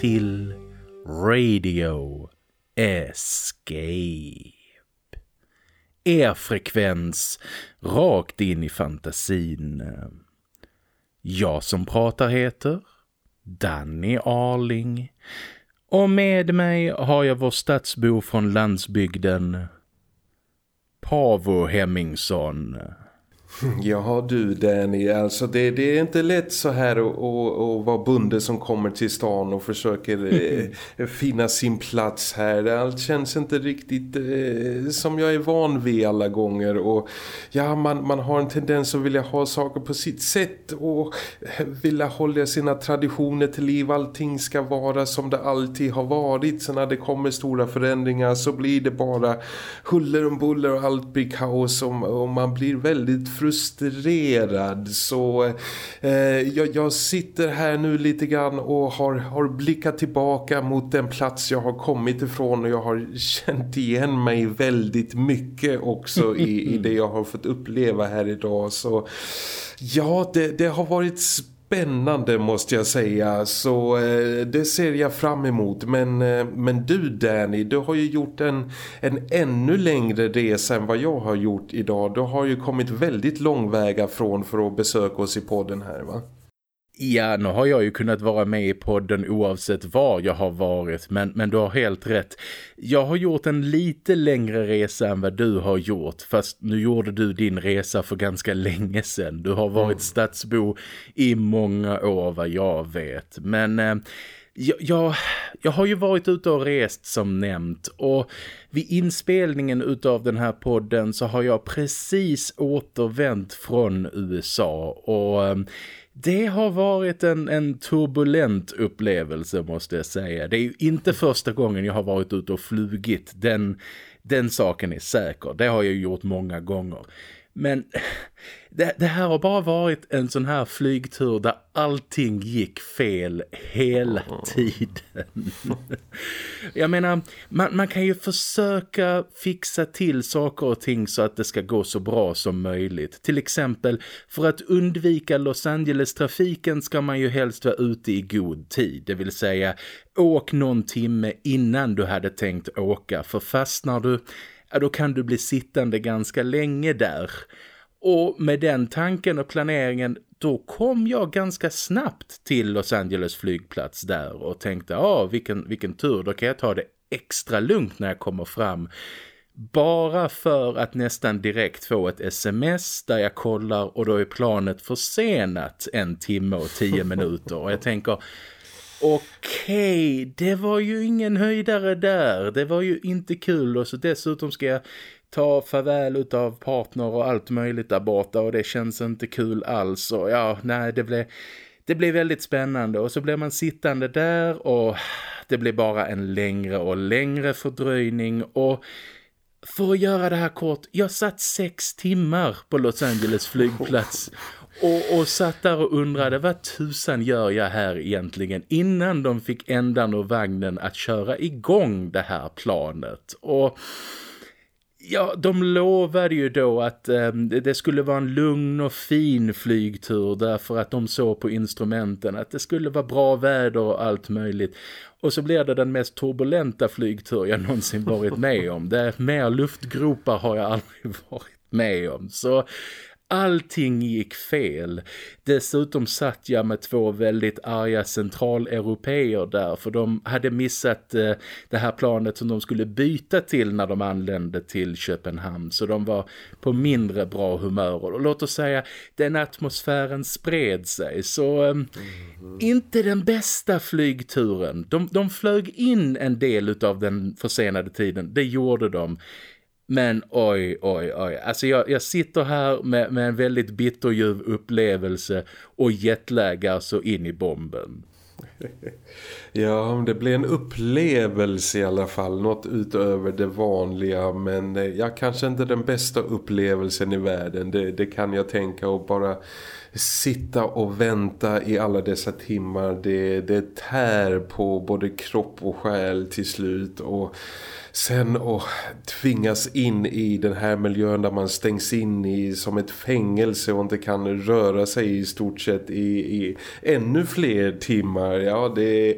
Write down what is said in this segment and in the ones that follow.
till Radio Escape. Er frekvens rakt in i fantasin. Jag som pratar heter Danny Arling. Och med mig har jag vår stadsbo från landsbygden Pavo Hemmingsson. Ja du Danny, alltså det, det, är inte lätt så här att, vara bunde som kommer till stan och försöker eh, finna sin plats här. Allt känns inte riktigt eh, som jag är van vid alla gånger och ja, man, man har en tendens att vilja ha saker på sitt sätt och vilja hålla sina traditioner till liv. Allting ska vara som det alltid har varit. Så när det kommer stora förändringar så blir det bara huller och buller och allt blir kaos och, och man blir väldigt frustrerad så eh, jag, jag, sitter här nu lite grann och har, har blickat tillbaka mot den plats jag har kommit ifrån och jag har känt igen mig väldigt mycket också i, i det jag har fått uppleva här idag. Så ja det, det har varit spännande spännande måste jag säga. Så eh, det ser jag fram emot. Men, eh, men du Danny du har ju gjort en, en ännu längre resa än vad jag har gjort idag. Du har ju kommit väldigt långväga från för att besöka oss i podden här va? Ja, nu har jag ju kunnat vara med i podden oavsett var jag har varit, men, men du har helt rätt. Jag har gjort en lite längre resa än vad du har gjort, fast nu gjorde du din resa för ganska länge sedan. Du har varit mm. stadsbo i många år vad jag vet, men... Eh, jag, jag, jag, har ju varit ute och rest som nämnt och vid inspelningen utav den här podden så har jag precis återvänt från USA och eh, det har varit en, en turbulent upplevelse måste jag säga. Det är ju inte första gången jag har varit ute och flugit. Den, den saken är säker. Det har jag gjort många gånger. Men det, det, här har bara varit en sån här flygtur där allting gick fel hela tiden. Jag menar, man, man, kan ju försöka fixa till saker och ting så att det ska gå så bra som möjligt. Till exempel, för att undvika Los Angeles-trafiken ska man ju helst vara ute i god tid. Det vill säga, åk någon timme innan du hade tänkt åka. För fastnar du ja, då kan du bli sittande ganska länge där. Och med den tanken och planeringen då kom jag ganska snabbt till Los Angeles flygplats där och tänkte, ja ah, vilken, vilken tur, då kan jag ta det extra lugnt när jag kommer fram. Bara för att nästan direkt få ett sms där jag kollar och då är planet försenat en timme och tio minuter. Och jag tänker, okej, det var ju ingen höjdare där. Det var ju inte kul. Och så dessutom ska jag ta farväl av partner och allt möjligt där borta. Och det känns inte kul alls. Och ja, nej, det blev, det blev väldigt spännande. Och så blev man sittande där och det blev bara en längre och längre fördröjning. Och... För att göra det här kort, jag satt sex timmar på Los Angeles flygplats. och, och satt där och undrade vad tusan gör jag här egentligen innan de fick ändan och vagnen att köra igång det här planet. Och ja, de lovade ju då att eh, det skulle vara en lugn och fin flygtur därför att de såg på instrumenten att det skulle vara bra väder och allt möjligt. Och så blir det den mest turbulenta flygtur jag någonsin varit med om. Det mer luftgropar har jag aldrig varit med om. Så Allting gick fel. Dessutom satt jag med två väldigt arga centraleuropeer där för de hade missat eh, det här planet som de skulle byta till när de anlände till Köpenhamn så de var på mindre bra humör och låt oss säga den atmosfären spred sig så eh, mm. inte den bästa flygturen. De, de flög in en del av den försenade tiden, det gjorde de men oj, oj, oj. Alltså jag, jag sitter här med, med en väldigt bitterljuv upplevelse och jetlaggar så in i bomben. Ja, det blir en upplevelse i alla fall. Något utöver det vanliga. Men eh, ja, kanske inte den bästa upplevelsen i världen. Det, det kan jag tänka och bara sitta och vänta i alla dessa timmar. Det, det tär på både kropp och själ till slut och sen att tvingas in i den här miljön där man stängs in i som ett fängelse och inte kan röra sig i stort sett i, i ännu fler timmar. Ja, det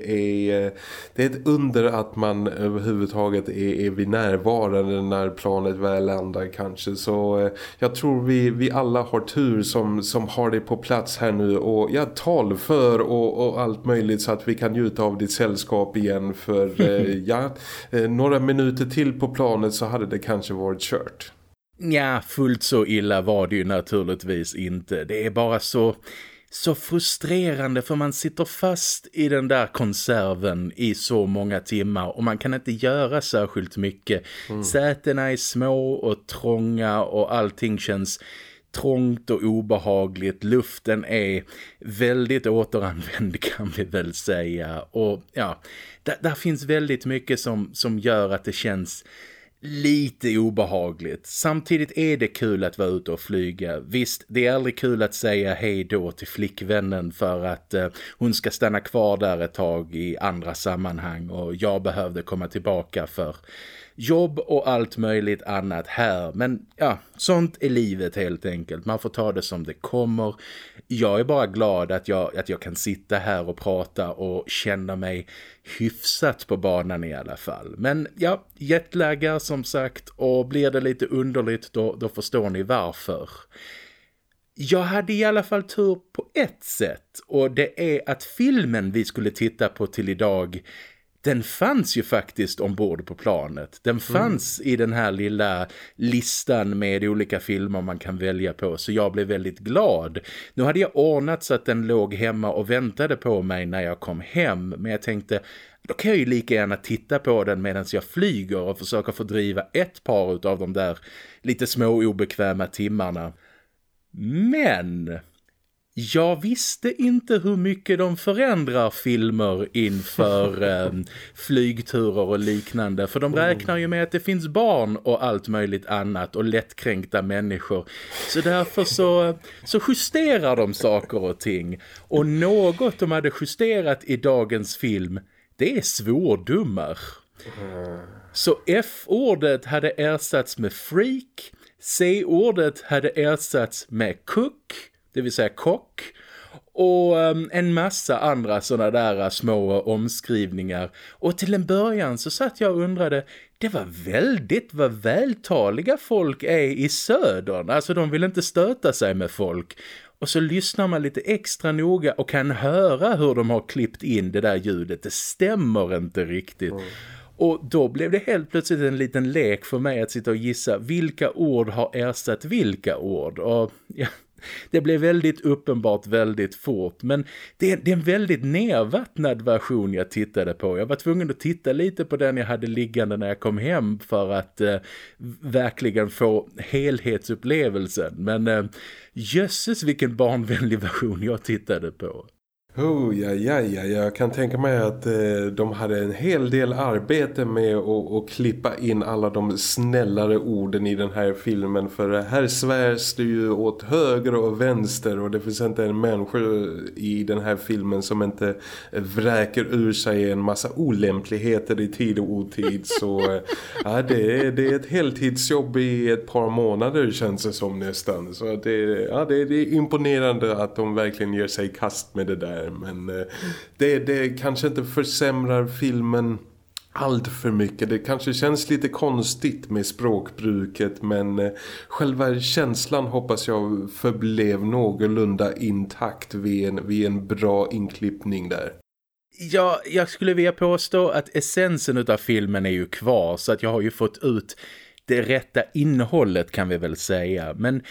är, det är ett under att man överhuvudtaget är, är vid närvarande när planet väl landar kanske. Så eh, jag tror vi, vi alla har tur som, som har det på plats här nu och jag tal för och, och allt möjligt så att vi kan njuta av ditt sällskap igen för eh, ja, eh, några minuter minuter till på planet så hade det kanske varit kört. Ja, fullt så illa var det ju naturligtvis inte. Det är bara så så frustrerande för man sitter fast i den där konserven i så många timmar och man kan inte göra särskilt mycket. Mm. Sätena är små och trånga och allting känns trångt och obehagligt. Luften är väldigt återanvänd kan vi väl säga. Och ja, där, där finns väldigt mycket som, som gör att det känns lite obehagligt. Samtidigt är det kul att vara ute och flyga. Visst, det är aldrig kul att säga hej då till flickvännen för att eh, hon ska stanna kvar där ett tag i andra sammanhang och jag behövde komma tillbaka för jobb och allt möjligt annat här. Men ja, sånt är livet helt enkelt. Man får ta det som det kommer. Jag är bara glad att jag, att jag kan sitta här och prata och känna mig hyfsat på banan i alla fall. Men ja, jetlagar som sagt och blir det lite underligt då, då förstår ni varför. Jag hade i alla fall tur på ett sätt och det är att filmen vi skulle titta på till idag den fanns ju faktiskt ombord på planet. Den mm. fanns mm. i den här lilla listan med olika filmer man kan välja på. Så jag blev väldigt glad. Nu hade jag ordnat så att den låg hemma och väntade på mig när jag kom hem. Men jag tänkte, då kan jag ju lika gärna titta på den medan jag flyger och försöka fördriva ett par av de där lite små obekväma timmarna. Men jag visste inte hur mycket de förändrar filmer inför eh, flygturer och liknande. För de räknar ju med att det finns barn och allt möjligt annat och lättkränkta människor. Så därför så, så justerar de saker och ting. Och något de hade justerat i dagens film, det är svordomar. Så F-ordet hade ersatts med freak, C-ordet hade ersatts med cook det vill säga kock och um, en massa andra sådana där små omskrivningar. Och till en början så satt jag och undrade, det var väldigt vad vältaliga folk är i södern. Alltså de vill inte stöta sig med folk. Och så lyssnar man lite extra noga och kan höra hur de har klippt in det där ljudet. Det stämmer inte riktigt. Mm. Och då blev det helt plötsligt en liten lek för mig att sitta och gissa vilka ord har ersatt vilka ord. Och ja, det blev väldigt uppenbart väldigt fort men det är, det är en väldigt nedvattnad version jag tittade på. Jag var tvungen att titta lite på den jag hade liggande när jag kom hem för att eh, verkligen få helhetsupplevelsen. Men eh, jösses vilken barnvänlig version jag tittade på. Oh, ja, ja, ja, jag kan tänka mig att eh, de hade en hel del arbete med att, att klippa in alla de snällare orden i den här filmen. För här svärs det ju åt höger och vänster och det finns inte en människa i den här filmen som inte vräker ur sig en massa olämpligheter i tid och otid. Så eh, ja, det, är, det är ett heltidsjobb i ett par månader känns det som nästan. Så det, ja, det, det är imponerande att de verkligen ger sig kast med det där men eh, det, det kanske inte försämrar filmen allt för mycket. Det kanske känns lite konstigt med språkbruket men eh, själva känslan hoppas jag förblev någorlunda intakt vid en, vid en bra inklippning där. Ja, jag skulle vilja påstå att essensen av filmen är ju kvar så att jag har ju fått ut det rätta innehållet kan vi väl säga. Men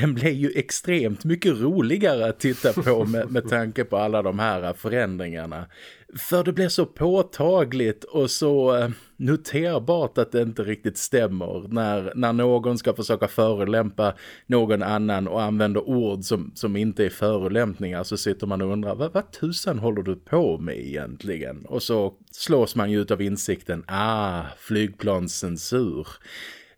den blev ju extremt mycket roligare att titta på med, med tanke på alla de här förändringarna. För det blir så påtagligt och så eh, noterbart att det inte riktigt stämmer när, när någon ska försöka förelämpa någon annan och använder ord som, som inte är förelämpningar så sitter man och undrar vad, vad tusan håller du på med egentligen? Och så slås man ju ut av insikten, ah, flygplanscensur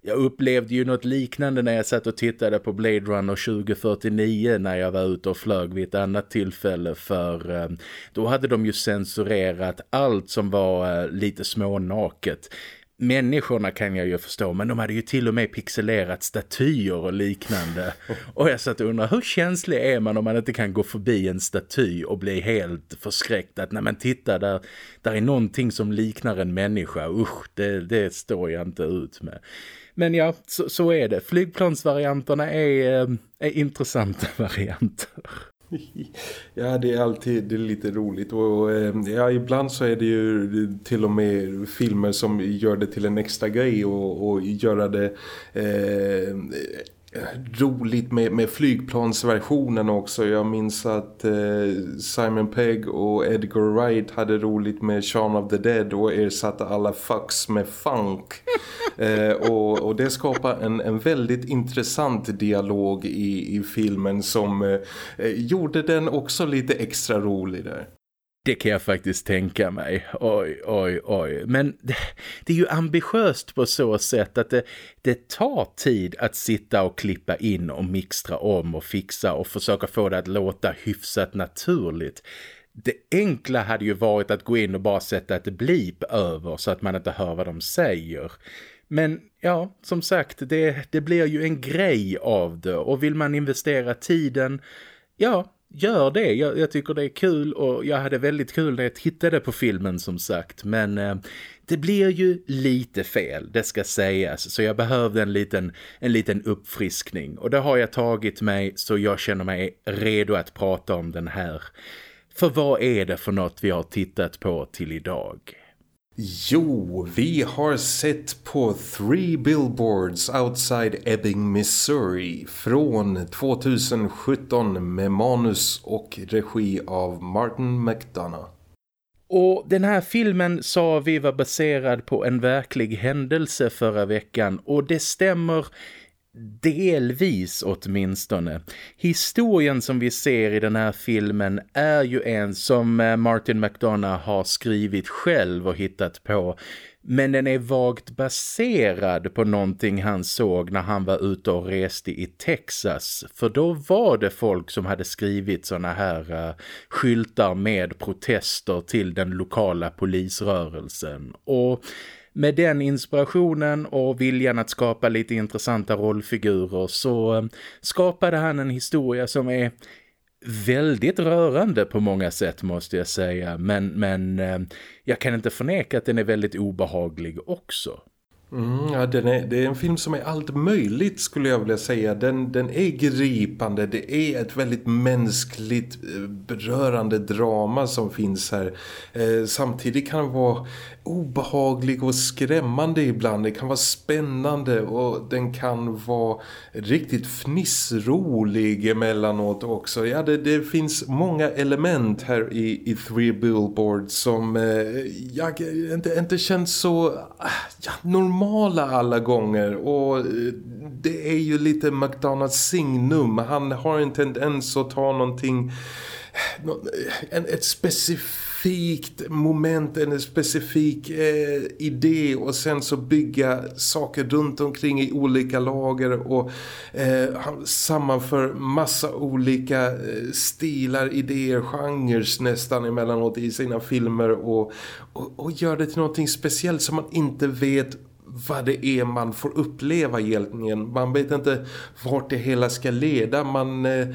jag upplevde ju något liknande när jag satt och tittade på Blade Runner 2049 när jag var ute och flög vid ett annat tillfälle för eh, då hade de ju censurerat allt som var eh, lite smånaket människorna kan jag ju förstå men de hade ju till och med pixelerat statyer och liknande. Och jag satt och undrar, hur känslig är man om man inte kan gå förbi en staty och bli helt förskräckt att nej men titta där, där är någonting som liknar en människa. Usch, det, det står jag inte ut med. Men ja, så, så är det. Flygplansvarianterna är, eh, är intressanta varianter. Ja, det är alltid det är lite roligt och och eh, ja, ibland så är det ju till och med filmer som gör det till en extra grej och, och göra det eh, roligt med, med flygplansversionen också. Jag minns att eh, Simon Pegg och Edgar Wright hade roligt med Shaun of the Dead och ersatte alla fucks med funk. eh, och, och det skapar en, en väldigt intressant dialog i, i filmen som eh, gjorde den också lite extra rolig där. Det kan jag faktiskt tänka mig. Oj, oj, oj. Men det, det, är ju ambitiöst på så sätt att det, det tar tid att sitta och klippa in och mixtra om och fixa och försöka få det att låta hyfsat naturligt. Det enkla hade ju varit att gå in och bara sätta ett blip över så att man inte hör vad de säger. Men ja, som sagt, det, det blir ju en grej av det och vill man investera tiden, ja, gör det. Jag, jag, tycker det är kul och jag hade väldigt kul när jag tittade på filmen som sagt. Men eh, det blir ju lite fel, det ska sägas. Så jag behövde en liten, en liten uppfriskning. Och det har jag tagit mig så jag känner mig redo att prata om den här. För vad är det för något vi har tittat på till idag? Jo, vi har sett på Three Billboards Outside Ebbing, Missouri från 2017 med manus och regi av Martin McDonough. Och den här filmen sa vi var baserad på en verklig händelse förra veckan och det stämmer Delvis åtminstone. Historien som vi ser i den här filmen är ju en som eh, Martin McDonough har skrivit själv och hittat på. Men den är vagt baserad på någonting han såg när han var ute och reste i Texas. För då var det folk som hade skrivit såna här uh, skyltar med protester till den lokala polisrörelsen. Och med den inspirationen och viljan att skapa lite intressanta rollfigurer så eh, skapade han en historia som är väldigt rörande på många sätt måste jag säga. Men, men eh, jag kan inte förneka att den är väldigt obehaglig också. Mm, ja, den är, det är en film som är allt möjligt skulle jag vilja säga. Den, den är gripande, det är ett väldigt mänskligt eh, berörande drama som finns här. Eh, samtidigt kan det vara obehaglig och skrämmande ibland. Det kan vara spännande och den kan vara riktigt fnissrolig emellanåt också. Ja, det, det finns många element här i, i Three Billboards som eh, jag inte, inte känns så ah, ja, normala alla gånger och eh, det är ju lite McDonalds signum. Han har en tendens att ta någonting eh, eh, en, ett specifikt moment, en specifik eh, idé och sen så bygga saker runt omkring i olika lager och eh, sammanför massa olika eh, stilar, idéer, genrer nästan emellanåt i sina filmer och, och, och gör det till någonting speciellt som man inte vet vad det är man får uppleva egentligen. Man vet inte vart det hela ska leda. Man eh,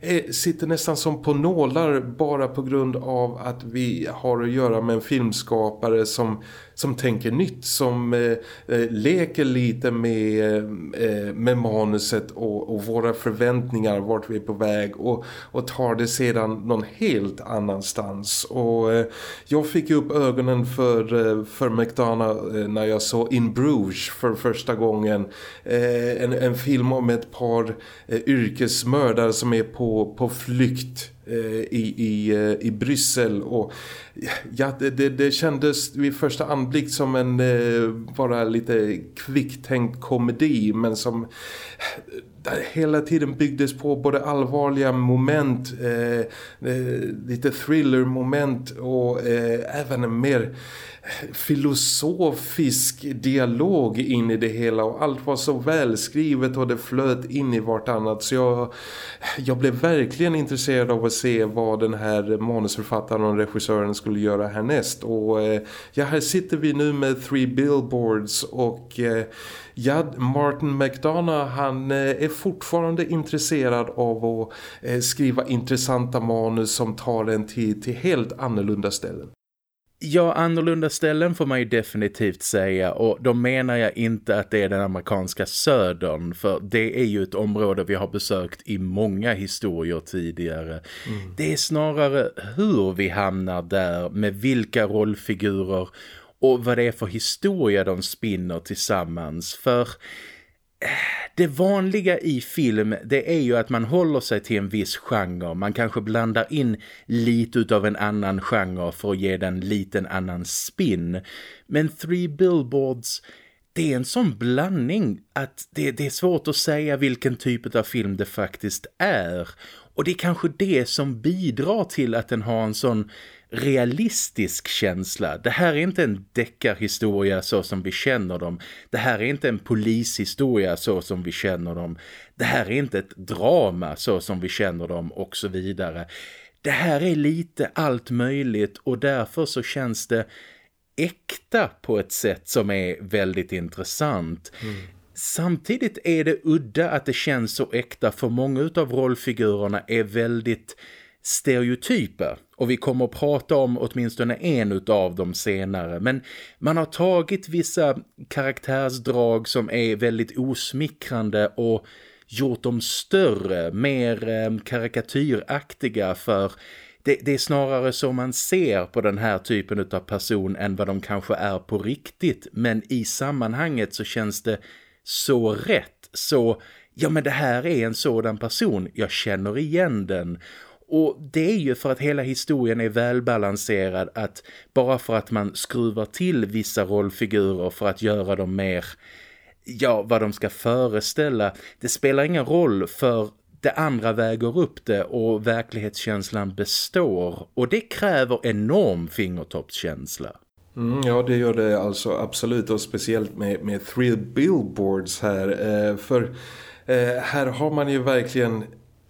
eh, sitter nästan som på nålar bara på grund av att vi har att göra med en filmskapare som som tänker nytt, som eh, eh, leker lite med, eh, med manuset och, och, våra förväntningar, vart vi är på väg och, och tar det sedan någon helt annanstans. Och eh, jag fick upp ögonen för, eh, för McDonough eh, när jag såg In Bruges för första gången. en, en film om ett par yrkesmördare som är på, på flykt Eh, i, i, eh, i Bryssel. Och ja, det, det, det, kändes vid första anblick som en eh, bara lite kvicktänkt komedi men som där hela tiden byggdes på både allvarliga moment, eh, eh, lite thriller-moment och eh, även en mer filosofisk dialog in i det hela. Och allt var så välskrivet och det flöt in i vartannat. Så jag, jag blev verkligen intresserad av att se vad den här manusförfattaren och regissören skulle göra härnäst. Och eh, ja, här sitter vi nu med Three Billboards och eh, ja, Martin McDonough han eh, är fortfarande intresserad av att eh, skriva intressanta manus som tar en till, till helt annorlunda ställen. Ja, annorlunda ställen får man ju definitivt säga och då menar jag inte att det är den amerikanska södern för det är ju ett område vi har besökt i många historier tidigare. Mm. Det är snarare hur vi hamnar där med vilka rollfigurer och vad det är för historia de spinner tillsammans för det vanliga i film det är ju att man håller sig till en viss genre. Man kanske blandar in lite av en annan genre för att ge den lite annan spin. Men Three Billboards det är en sån blandning att det, det, är svårt att säga vilken typ av film det faktiskt är. Och det är kanske det som bidrar till att den har en sån realistisk känsla. Det här är inte en deckarhistoria så som vi känner dem. Det här är inte en polishistoria så som vi känner dem. Det här är inte ett drama så som vi känner dem och så vidare. Det här är lite allt möjligt och därför så känns det äkta på ett sätt som är väldigt intressant. Mm. Samtidigt är det udda att det känns så äkta för många av rollfigurerna är väldigt stereotyper och vi kommer att prata om åtminstone en av dem senare. Men man har tagit vissa karaktärsdrag som är väldigt osmickrande och gjort dem större, mer eh, karikatyraktiga för det, det, är snarare så man ser på den här typen av person än vad de kanske är på riktigt. Men i sammanhanget så känns det så rätt, så ja men det här är en sådan person, jag känner igen den och det är ju för att hela historien är välbalanserad att bara för att man skruvar till vissa rollfigurer för att göra dem mer, ja vad de ska föreställa, det spelar ingen roll för det andra väger upp det och verklighetskänslan består och det kräver enorm fingertoppskänsla. Mm, ja, det gör det alltså absolut och speciellt med, med Thrill Billboards här. Eh, för eh, här har man ju verkligen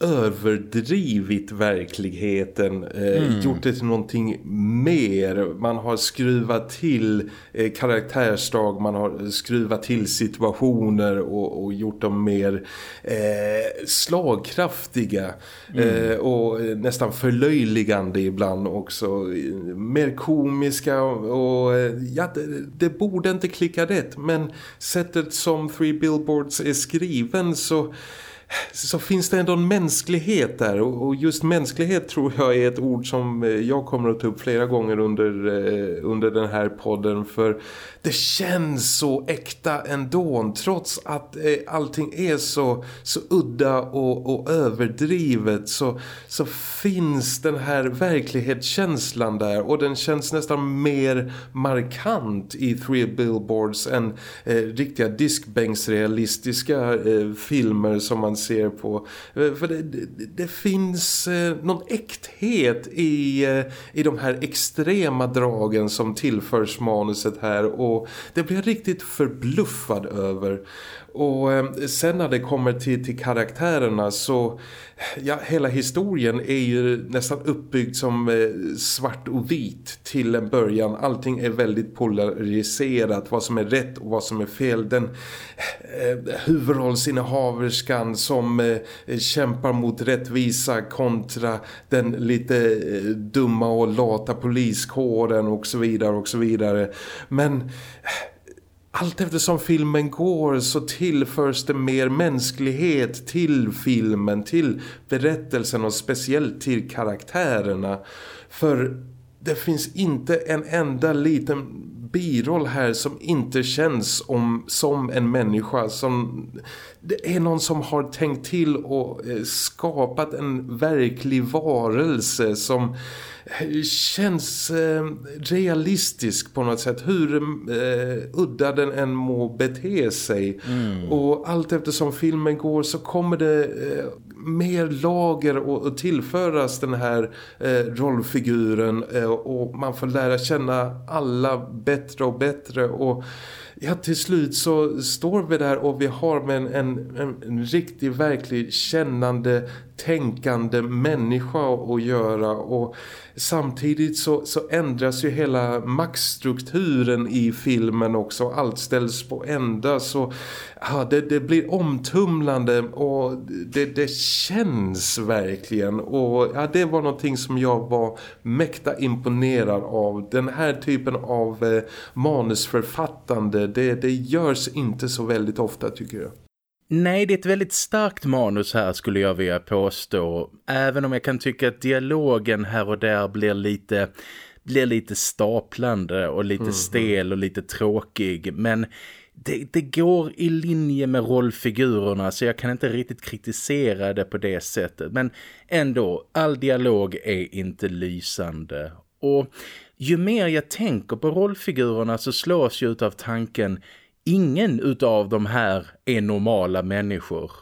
överdrivit verkligheten, eh, mm. gjort det till någonting mer. Man har skruvat till eh, karaktärsdrag, man har skruvat till situationer och, och gjort dem mer eh, slagkraftiga mm. Eh, och nästan förlöjligande ibland också. Mer komiska och eh, ja, det, det borde inte klicka rätt men sättet som Three Billboards är skriven så så finns det ändå en mänsklighet där. Och just mänsklighet tror jag är ett ord som eh, jag kommer att ta upp flera gånger under, eh, under den här podden. För det känns så äkta ändå trots att eh, allting är så, så udda och, och överdrivet så, så finns den här verklighetskänslan där. Och den känns nästan mer markant i Three Billboards än eh, riktiga diskbänksrealistiska eh, filmer som man ser på. Eh, för det, det, det finns eh, någon äkthet i, eh, i de här extrema dragen som tillförs manuset här och det blir jag riktigt förbluffad över. Och eh, sen när det kommer till, till karaktärerna så ja, hela historien är ju nästan uppbyggd som eh, svart och vit till en början. Allting är väldigt polariserat, vad som är rätt och vad som är fel. Den eh, huvudrollsinnehaverskan som eh, kämpar mot rättvisa kontra den lite eh, dumma och lata poliskåren och så vidare och så vidare. Men eh, allt eftersom filmen går så tillförs det mer mänsklighet till filmen, till berättelsen och speciellt till karaktärerna. För det finns inte en enda liten biroll här som inte känns om, som en människa som det är någon som har tänkt till och eh, skapat en verklig varelse som känns eh, realistisk på något sätt. Hur eh, udda den än må bete sig. Mm. Och allt eftersom filmen går så kommer det eh, mer lager och, tillföras den här eh, rollfiguren eh, och man får lära känna alla bättre och bättre och ja, till slut så står vi där och vi har med en, en, en riktig, verklig kännande, tänkande människa att göra och samtidigt så, så ändras ju hela maktstrukturen i filmen också. Allt ställs på ända så ja, det, det blir omtumlande och det, det känns verkligen och ja, det var någonting som jag var mäkta imponerad av. Den här typen av eh, manusförfattande det, det görs inte så väldigt ofta tycker jag. Nej, det är ett väldigt starkt manus här skulle jag vilja påstå. Även om jag kan tycka att dialogen här och där blir lite, blir lite staplande och lite mm. stel och lite tråkig. Men det, det, går i linje med rollfigurerna så jag kan inte riktigt kritisera det på det sättet. Men ändå, all dialog är inte lysande. Och ju mer jag tänker på rollfigurerna så slås jag ut av tanken ingen utav de här är normala människor.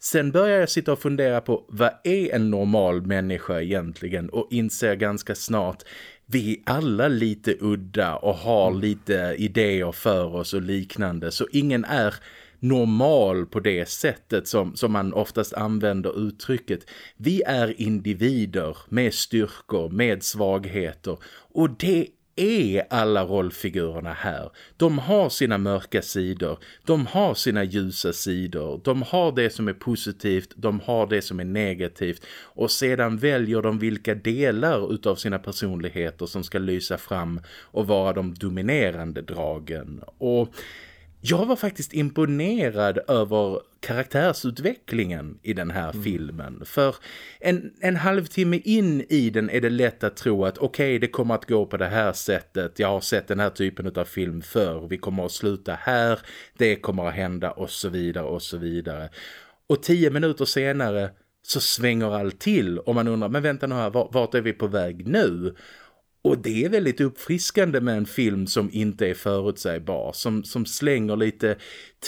Sen börjar jag sitta och fundera på vad är en normal människa egentligen och inser ganska snart vi är alla lite udda och har lite idéer för oss och liknande så ingen är normal på det sättet som, som man oftast använder uttrycket. Vi är individer med styrkor, med svagheter och det är alla rollfigurerna här. De har sina mörka sidor, de har sina ljusa sidor, de har det som är positivt, de har det som är negativt och sedan väljer de vilka delar utav sina personligheter som ska lysa fram och vara de dominerande dragen. Och jag var faktiskt imponerad över karaktärsutvecklingen i den här mm. filmen. För en, en halvtimme in i den är det lätt att tro att okej okay, det kommer att gå på det här sättet. Jag har sett den här typen av film för. Vi kommer att sluta här. Det kommer att hända och så vidare och så vidare. Och tio minuter senare så svänger allt till och man undrar, men vänta nu här, vart är vi på väg nu? Och det är väldigt uppfriskande med en film som inte är förutsägbar. Som, som slänger lite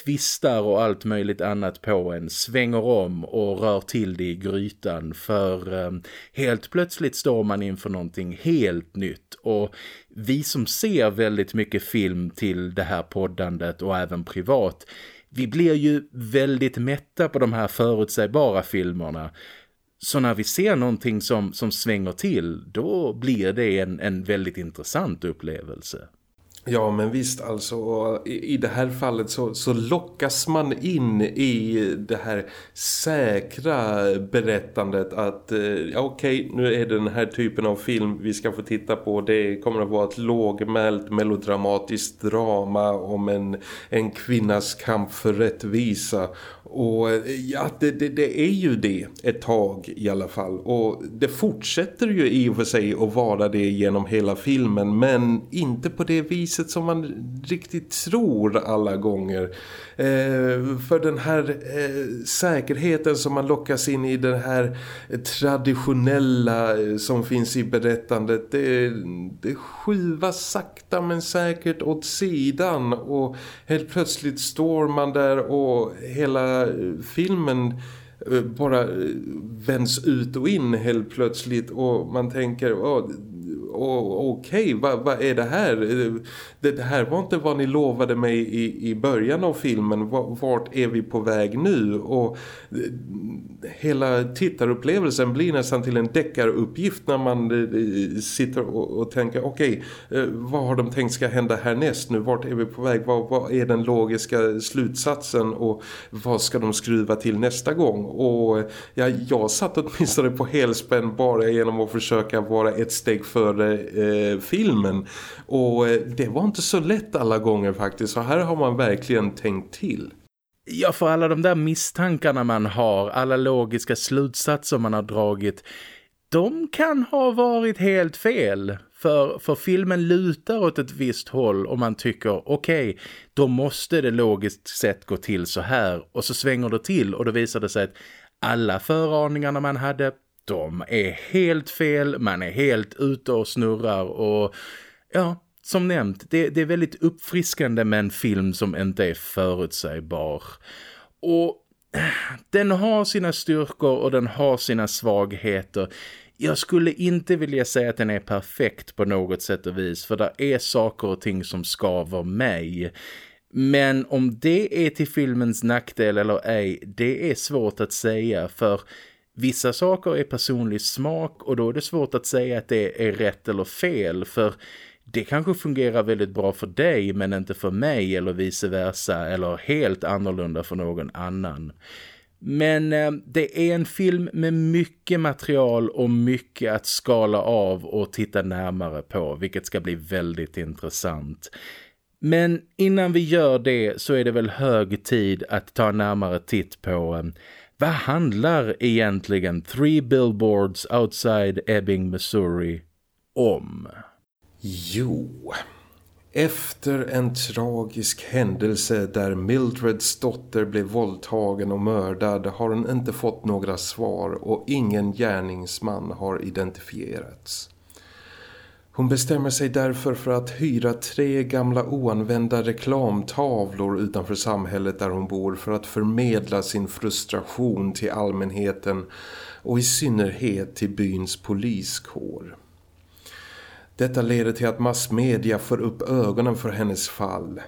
twistar och allt möjligt annat på en. Svänger om och rör till det i grytan. För eh, helt plötsligt står man inför någonting helt nytt. Och vi som ser väldigt mycket film till det här poddandet och även privat vi blir ju väldigt mätta på de här förutsägbara filmerna. Så när vi ser någonting som, som svänger till, då blir det en, en väldigt intressant upplevelse. Ja men visst alltså i, i det här fallet så, så lockas man in i det här säkra berättandet att eh, ja, okej okay, nu är det den här typen av film vi ska få titta på. Det kommer att vara ett lågmält melodramatiskt drama om en, en kvinnas kamp för rättvisa och eh, ja, det, det, det, är ju det ett tag i alla fall. Och det fortsätter ju i och för sig att vara det genom hela filmen. Men inte på det viset som man riktigt tror alla gånger. Eh, för den här eh, säkerheten som man lockas in i, den här traditionella eh, som finns i berättandet. Det, det skivas sakta men säkert åt sidan. Och helt plötsligt står man där och hela eh, filmen eh, bara eh, vänds ut och in helt plötsligt och man tänker oh, okej, okay, vad, va är det här? Det, det, här var inte vad ni lovade mig i, i början av filmen. Vart är vi på väg nu? Och hela tittarupplevelsen blir nästan till en deckaruppgift när man eh, sitter och, och tänker okej, okay, vad har de tänkt ska hända härnäst nu? Vart är vi på väg? Vad, vad är den logiska slutsatsen? Och vad ska de skruva till nästa gång? Och ja, jag satt åtminstone på helspänn bara genom att försöka vara ett steg före eh, filmen. Och eh, det var inte så lätt alla gånger faktiskt. Så här har man verkligen tänkt till. Ja, för alla de där misstankarna man har, alla logiska slutsatser man har dragit, de kan ha varit helt fel. För, för filmen lutar åt ett visst håll och man tycker okej, okay, då måste det logiskt sett gå till så här. Och så svänger det till och då visar det sig att alla föraningarna man hade, de är helt fel. Man är helt ute och snurrar och ja, som nämnt, det, det är väldigt uppfriskande med en film som inte är förutsägbar. Och den har sina styrkor och den har sina svagheter. Jag skulle inte vilja säga att den är perfekt på något sätt och vis för det är saker och ting som skaver mig. Men om det är till filmens nackdel eller ej, det är svårt att säga för vissa saker är personlig smak och då är det svårt att säga att det är rätt eller fel för det kanske fungerar väldigt bra för dig men inte för mig eller vice versa eller helt annorlunda för någon annan. Men eh, det är en film med mycket material och mycket att skala av och titta närmare på vilket ska bli väldigt intressant. Men innan vi gör det så är det väl hög tid att ta närmare titt på eh, vad handlar egentligen Three Billboards Outside Ebbing, Missouri om? Jo, efter en tragisk händelse där Mildreds dotter blev våldtagen och mördad har hon inte fått några svar och ingen gärningsman har identifierats. Hon bestämmer sig därför för att hyra tre gamla oanvända reklamtavlor utanför samhället där hon bor för att förmedla sin frustration till allmänheten och i synnerhet till byns poliskår. Detta leder till att massmedia får upp ögonen för hennes fall.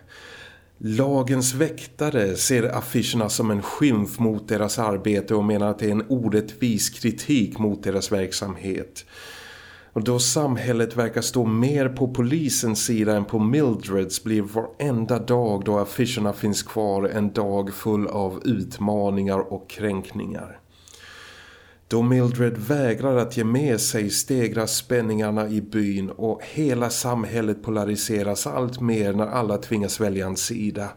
Lagens väktare ser affischerna som en skymf mot deras arbete och menar att det är en orättvis kritik mot deras verksamhet. Och då samhället verkar stå mer på polisens sida än på Mildreds blir varenda dag då affischerna finns kvar en dag full av utmaningar och kränkningar. Då Mildred vägrar att ge med sig stegras spänningarna i byn och hela samhället polariseras allt mer när alla tvingas välja en sida.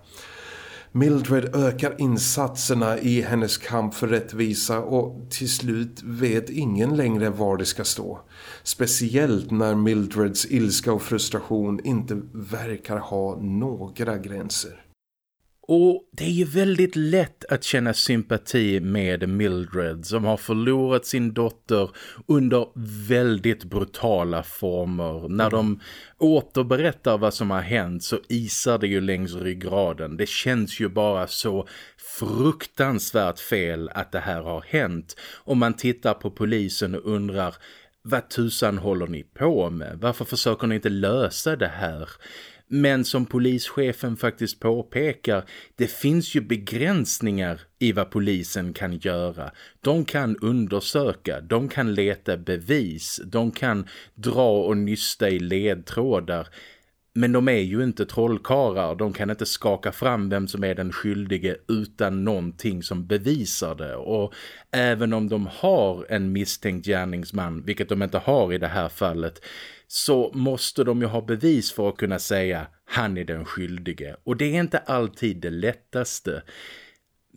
Mildred ökar insatserna i hennes kamp för rättvisa och till slut vet ingen längre var det ska stå. Speciellt när Mildreds ilska och frustration inte verkar ha några gränser. Och det är ju väldigt lätt att känna sympati med Mildred som har förlorat sin dotter under väldigt brutala former. När de återberättar vad som har hänt så isar det ju längs ryggraden. Det känns ju bara så fruktansvärt fel att det här har hänt. Om man tittar på polisen och undrar vad tusan håller ni på med? Varför försöker ni inte lösa det här? Men som polischefen faktiskt påpekar, det finns ju begränsningar i vad polisen kan göra. De kan undersöka, de kan leta bevis, de kan dra och nysta i ledtrådar. Men de är ju inte trollkarlar, de kan inte skaka fram vem som är den skyldige utan någonting som bevisar det. Och även om de har en misstänkt gärningsman, vilket de inte har i det här fallet, så måste de ju ha bevis för att kunna säga han är den skyldige. Och det är inte alltid det lättaste.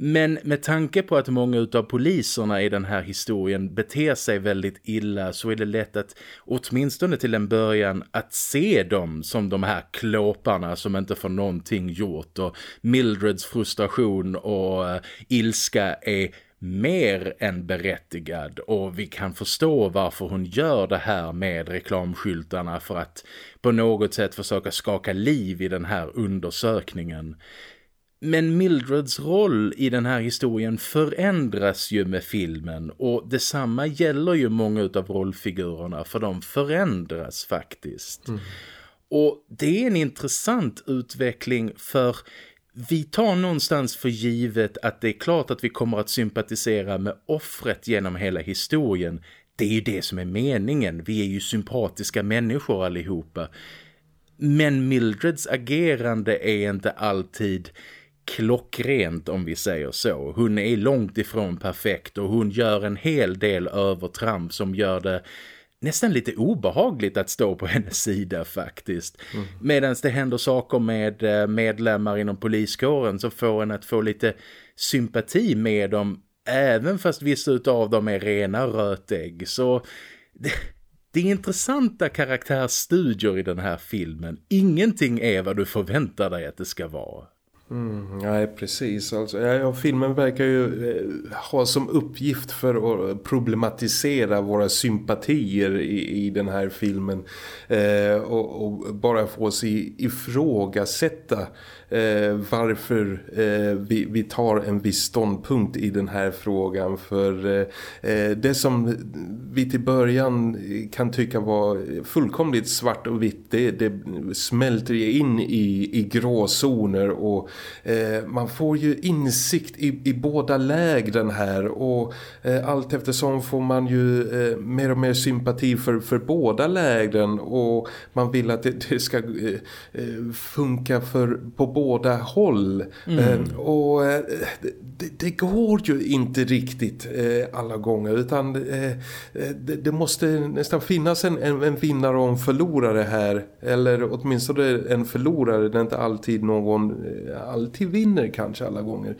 Men med tanke på att många av poliserna i den här historien beter sig väldigt illa så är det lätt att åtminstone till en början att se dem som de här klåparna som inte får någonting gjort och Mildreds frustration och uh, ilska är mer än berättigad och vi kan förstå varför hon gör det här med reklamskyltarna för att på något sätt försöka skaka liv i den här undersökningen. Men Mildreds roll i den här historien förändras ju med filmen och detsamma gäller ju många av rollfigurerna för de förändras faktiskt. Mm. Och det är en intressant utveckling för vi tar någonstans för givet att det är klart att vi kommer att sympatisera med offret genom hela historien. Det är ju det som är meningen. Vi är ju sympatiska människor allihopa. Men Mildreds agerande är inte alltid klockrent om vi säger så. Hon är långt ifrån perfekt och hon gör en hel del övertramp som gör det nästan lite obehagligt att stå på hennes sida faktiskt. Mm. Medan det händer saker med eh, medlemmar inom poliskåren så får en att få lite sympati med dem även fast vissa av dem är rena rötägg. Så det, det är intressanta karaktärsstudier i den här filmen. Ingenting är vad du förväntar dig att det ska vara. Mm, nej, precis. Alltså, ja, filmen verkar ju eh, ha som uppgift för att problematisera våra sympatier i, i den här filmen eh, och, och, bara få oss ifrågasätta Eh, varför eh, vi, vi tar en viss ståndpunkt i den här frågan. För eh, eh, det som vi till början kan tycka var fullkomligt svart och vitt, det, det smälter in i, i gråzoner och eh, man får ju insikt i, i båda lägren här och eh, allt eftersom får man ju eh, mer och mer sympati för, för båda lägren och man vill att det, det ska eh, eh funka för, på båda håll. Mm. Eh, och eh, det, det, går ju inte riktigt eh, alla gånger utan det, det, måste nästan finnas en, en, en vinnare och en förlorare här. Eller åtminstone en förlorare där inte alltid någon alltid vinner kanske alla gånger.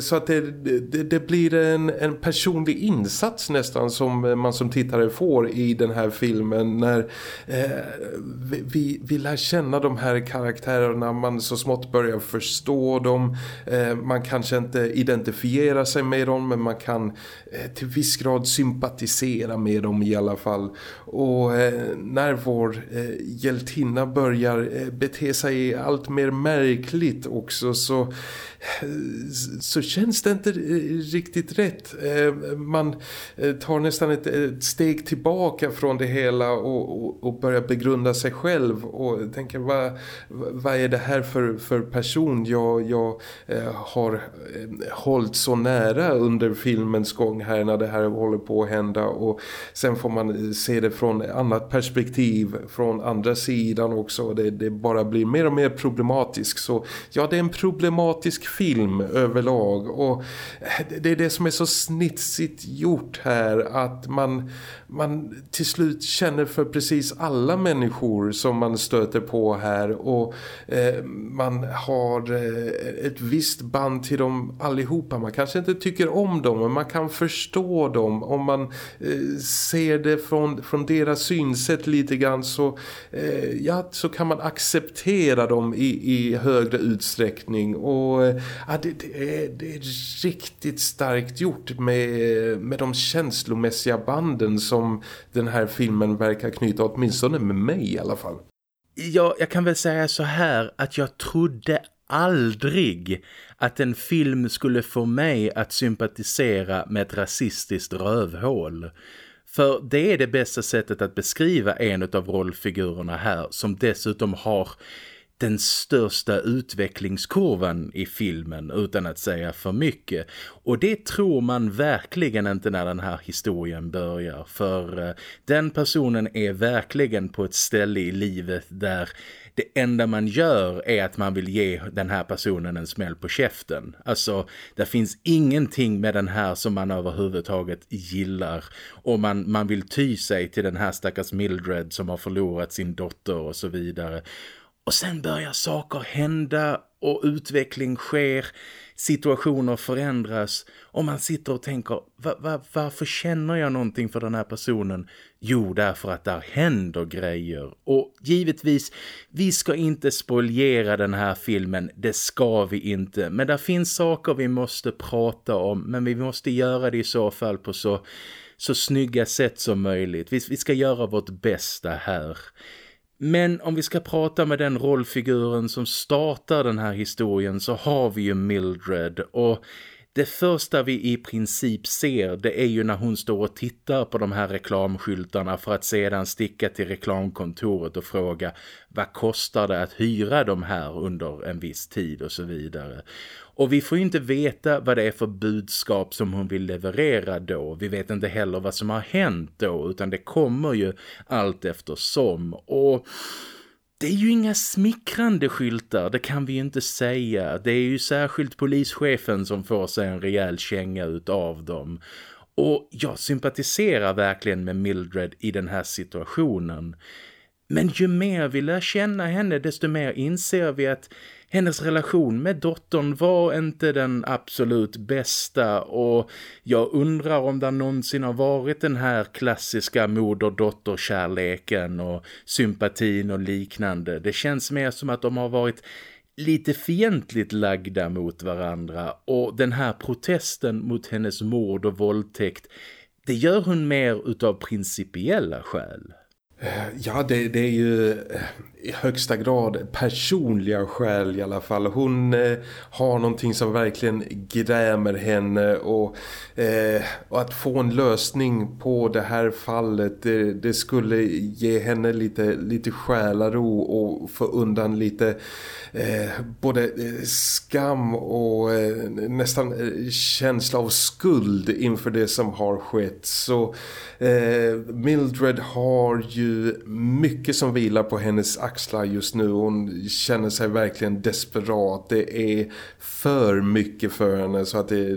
Så att det, det, det blir en, en personlig insats nästan som man som tittare får i den här filmen när vi, vi, lär känna de här karaktärerna man så smått börjar förstå dem. Eh, man kanske inte identifierar sig med dem men man kan eh, till viss grad sympatisera med dem i alla fall. Och eh, när vår hjältinna börjar bete sig allt mer märkligt också så så känns det inte riktigt rätt. Eh, man eh, tar nästan ett, steg tillbaka från det hela och, och, börjar begrunda sig själv och tänker vad, vad är det här för, för person jag, jag eh, har hållit så nära under filmens gång här när det här håller på att hända? Och sen får man se det från ett annat perspektiv från andra sidan också. Det, det bara blir mer och mer problematiskt. Så ja det är en problematisk film överlag. Och det är det som är så snitsigt gjort här att man, man till slut känner för precis alla människor som man stöter på här. Och eh, man har eh, ett visst band till dem allihopa. Man kanske inte tycker om dem men man kan förstå dem. Om man eh, ser det från, från deras synsätt lite grann så, eh, ja, så kan man acceptera dem i, i högre utsträckning. Och eh, ja, det, det, är, det är riktigt starkt gjort med, med de känslomässiga banden som den här filmen verkar knyta åtminstone med mig i alla fall. Ja, jag kan väl säga så här att jag trodde aldrig att en film skulle få mig att sympatisera med ett rasistiskt rövhål. För det är det bästa sättet att beskriva en av rollfigurerna här som dessutom har den största utvecklingskurvan i filmen utan att säga för mycket. Och det tror man verkligen inte när den här historien börjar för eh, den personen är verkligen på ett ställe i livet där det enda man gör är att man vill ge den här personen en smäll på käften. Alltså, det finns ingenting med den här som man överhuvudtaget gillar. Och man, man vill ty sig till den här stackars Mildred som har förlorat sin dotter och så vidare. Och sen börjar saker hända och utveckling sker, situationer förändras och man sitter och tänker, va, va, varför känner jag någonting för den här personen? Jo, därför att där händer grejer. Och givetvis, vi ska inte spoliera den här filmen, det ska vi inte. Men där finns saker vi måste prata om, men vi måste göra det i så fall på så, så snygga sätt som möjligt. Vi, vi ska göra vårt bästa här. Men om vi ska prata med den rollfiguren som startar den här historien så har vi ju Mildred och det första vi i princip ser det är ju när hon står och tittar på de här reklamskyltarna för att sedan sticka till reklamkontoret och fråga vad kostar det att hyra de här under en viss tid och så vidare. Och vi får ju inte veta vad det är för budskap som hon vill leverera då. Vi vet inte heller vad som har hänt då utan det kommer ju allt eftersom. Och det är ju inga smickrande skyltar, det kan vi ju inte säga. Det är ju särskilt polischefen som får sig en rejäl känga utav dem. Och jag sympatiserar verkligen med Mildred i den här situationen. Men ju mer vi lär känna henne desto mer inser vi att hennes relation med dottern var inte den absolut bästa och jag undrar om det någonsin har varit den här klassiska moder-dotter-kärleken och sympatin och liknande. Det känns mer som att de har varit lite fientligt lagda mot varandra och den här protesten mot hennes mord och våldtäkt det gör hon mer utav principiella skäl. Eh, ja, det, det, är ju eh, i högsta grad personliga skäl i alla fall. Hon eh, har någonting som verkligen grämer henne och, eh, och, att få en lösning på det här fallet det, det skulle ge henne lite, lite själaro och få undan lite eh, både eh, skam och eh, nästan eh, känsla av skuld inför det som har skett. Så eh, Mildred har ju mycket som vilar på hennes axlar just nu. Hon känner sig verkligen desperat. Det är för mycket för henne så att det eh,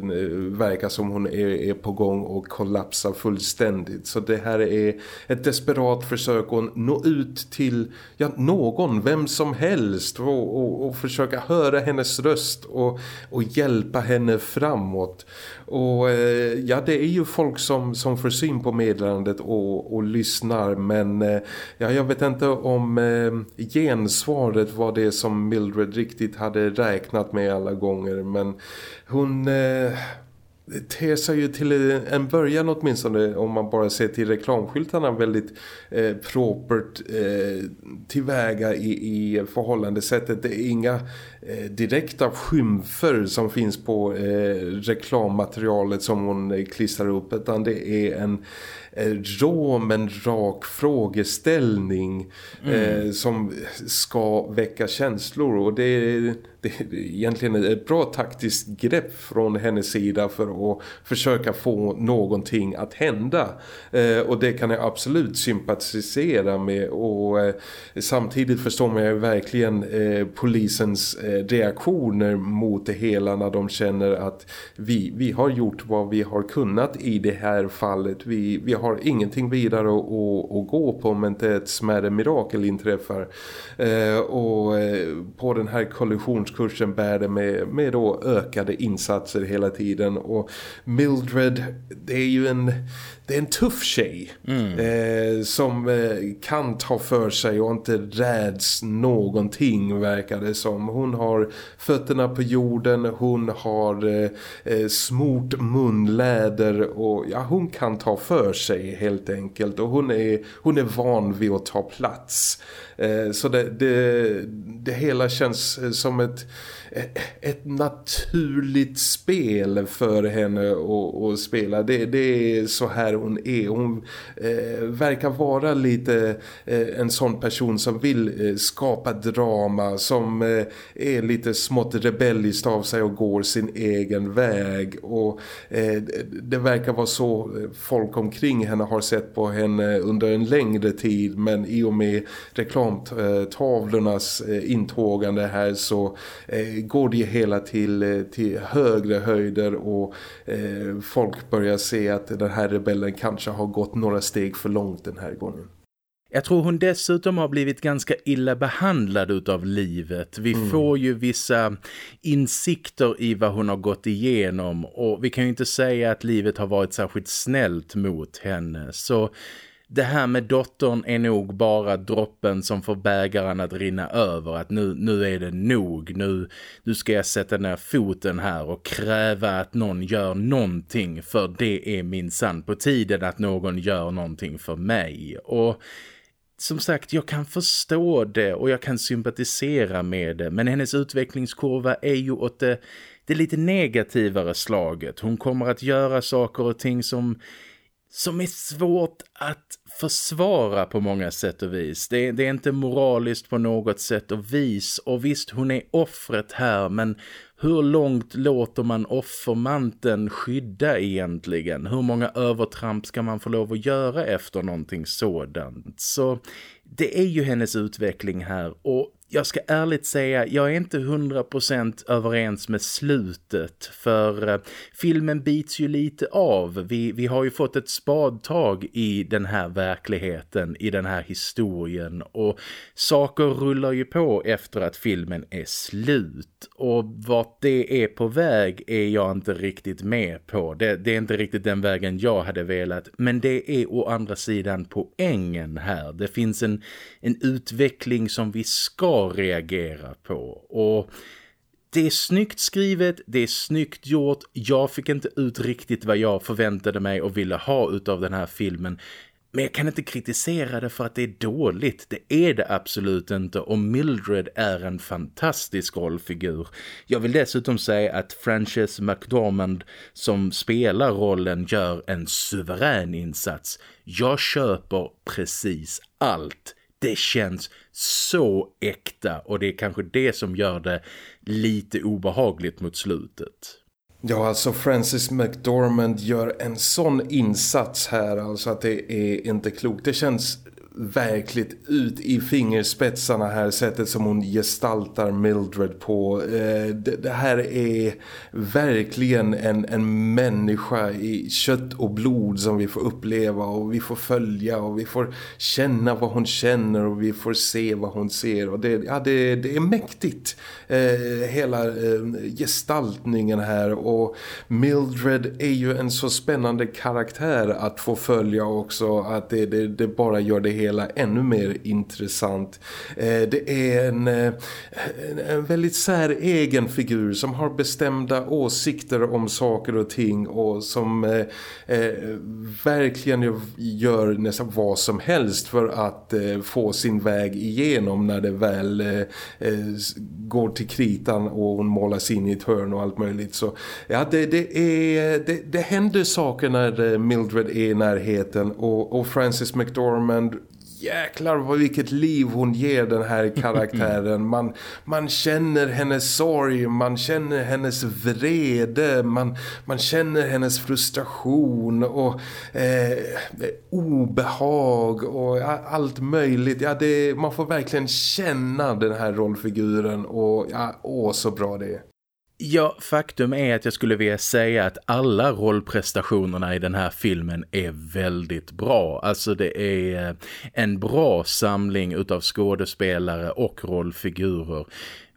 verkar som hon är, är på gång att kollapsa fullständigt. Så det här är ett desperat försök att nå ut till ja, någon, vem som helst och, och, och försöka höra hennes röst och, och hjälpa henne framåt. Och eh, ja, det är ju folk som, som får syn på meddelandet och, och lyssnar men eh, ja, jag vet inte om eh, gensvaret var det som Mildred riktigt hade räknat med alla gånger men hon... Eh, det ter sig ju till en början åtminstone om man bara ser till reklamskyltarna väldigt eh, propert eh, tillväga i, i förhållandesättet. Det är inga eh, direkta skymfer som finns på eh, reklammaterialet som hon eh, klistrar upp utan det är en rå men rak frågeställning mm. eh, som ska väcka känslor och det är, det är egentligen ett bra taktiskt grepp från hennes sida för att försöka få någonting att hända eh, och det kan jag absolut sympatisera med och eh, samtidigt förstår man ju verkligen eh, polisens eh, reaktioner mot det hela när de känner att vi, vi har gjort vad vi har kunnat i det här fallet. Vi, vi har ingenting vidare att, att, att gå på om inte ett smärre mirakel inträffar. Eh, och eh, på den här kursen bär det med, med då ökade insatser hela tiden. Och Mildred, det är ju en det är en tuff tjej mm. eh, som eh, kan ta för sig och inte räds någonting verkar det som. Hon har fötterna på jorden, hon har eh, eh, smort munläder och ja, hon kan ta för sig helt enkelt och hon är, hon är van vid att ta plats. Eh, så det, det, det hela känns eh, som ett ett naturligt spel för henne att, spela. Det, det, är så här hon är. Hon eh, verkar vara lite eh, en sån person som vill eh, skapa drama, som eh, är lite smått rebelliskt av sig och går sin egen väg. Och eh, det verkar vara så folk omkring henne har sett på henne under en längre tid. Men i och med reklamtavlornas eh, intågande här så eh, går det hela till, eh, till högre höjder och eh, folk börjar se att den här rebellen kanske har gått några steg för långt den här gången. Jag tror hon dessutom har blivit ganska illa behandlad av livet. Vi mm. får ju vissa insikter i vad hon har gått igenom och vi kan ju inte säga att livet har varit särskilt snällt mot henne. Så det här med dottern är nog bara droppen som får bägaren att rinna över. Att nu, nu är det nog. Nu, nu ska jag sätta ner foten här och kräva att någon gör någonting. För det är minsann på tiden att någon gör någonting för mig. Och som sagt, jag kan förstå det och jag kan sympatisera med det. Men hennes utvecklingskurva är ju åt det, det lite negativare slaget. Hon kommer att göra saker och ting som som är svårt att försvara på många sätt och vis. Det, det, är inte moraliskt på något sätt och vis. Och visst, hon är offret här, men hur långt låter man offermanten skydda egentligen? Hur många övertramp ska man få lov att göra efter någonting sådant? Så det är ju hennes utveckling här och jag ska ärligt säga, jag är inte 100% överens med slutet för eh, filmen bits ju lite av. Vi, vi har ju fått ett spadtag i den här verkligheten, i den här historien och saker rullar ju på efter att filmen är slut. Och vart det är på väg är jag inte riktigt med på. Det, det är inte riktigt den vägen jag hade velat, men det är å andra sidan poängen här. Det finns en, en utveckling som vi ska reagerar på. Och det är snyggt skrivet, det är snyggt gjort. Jag fick inte ut riktigt vad jag förväntade mig och ville ha utav den här filmen. Men jag kan inte kritisera det för att det är dåligt. Det är det absolut inte och Mildred är en fantastisk rollfigur. Jag vill dessutom säga att Frances McDormand som spelar rollen gör en suverän insats. Jag köper precis allt det känns så äkta och det är kanske det som gör det lite obehagligt mot slutet. Ja, alltså Francis McDormand gör en sån insats här alltså att det är inte klokt. Det känns verkligt ut i fingerspetsarna här sättet som hon gestaltar Mildred på. Eh, det, här är verkligen en, en människa i kött och blod som vi får uppleva och vi får följa och vi får känna vad hon känner och vi får se vad hon ser och det, ja, det, det är mäktigt eh, hela eh, gestaltningen här och Mildred är ju en så spännande karaktär att få följa också att det, det, det bara gör det hela ännu mer intressant. Eh, det är en, eh, en väldigt säregen figur som har bestämda åsikter om saker och ting och som eh, verkligen gör nästan vad som helst för att få sin väg igenom när det väl går till kritan och hon målas in i ett hörn och allt möjligt. Så ja, det, det, är, det, det händer saker när Mildred är i närheten och, och Frances McDormand jäklar vad vilket liv hon ger den här karaktären. Man, man känner hennes sorg, man känner hennes vrede, man, man känner hennes frustration och eh, obehag och allt möjligt. Ja, det, man får verkligen känna den här rollfiguren och ja, åh så bra det är. Ja, faktum är att jag skulle vilja säga att alla rollprestationerna i den här filmen är väldigt bra. Alltså det är eh, en bra samling utav skådespelare och rollfigurer.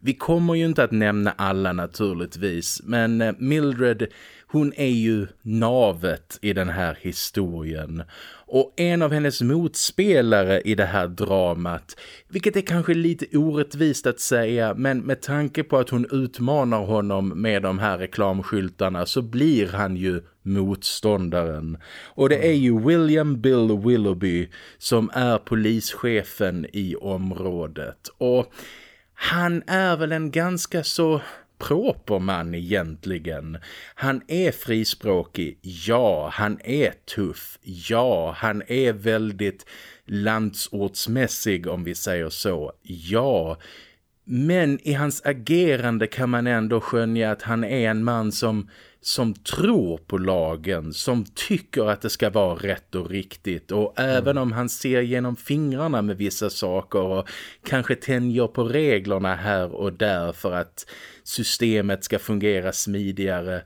Vi kommer ju inte att nämna alla naturligtvis, men eh, Mildred hon är ju navet i den här historien. Och en av hennes motspelare i det här dramat, vilket är kanske lite orättvist att säga, men med tanke på att hon utmanar honom med de här reklamskyltarna så blir han ju motståndaren. Och det är ju William Bill Willoughby som är polischefen i området. Och han är väl en ganska så proper man egentligen. Han är frispråkig, ja. Han är tuff, ja. Han är väldigt landsortsmässig om vi säger så, ja. Men i hans agerande kan man ändå skönja att han är en man som som tror på lagen, som tycker att det ska vara rätt och riktigt och mm. även om han ser genom fingrarna med vissa saker och kanske tänjer på reglerna här och där för att systemet ska fungera smidigare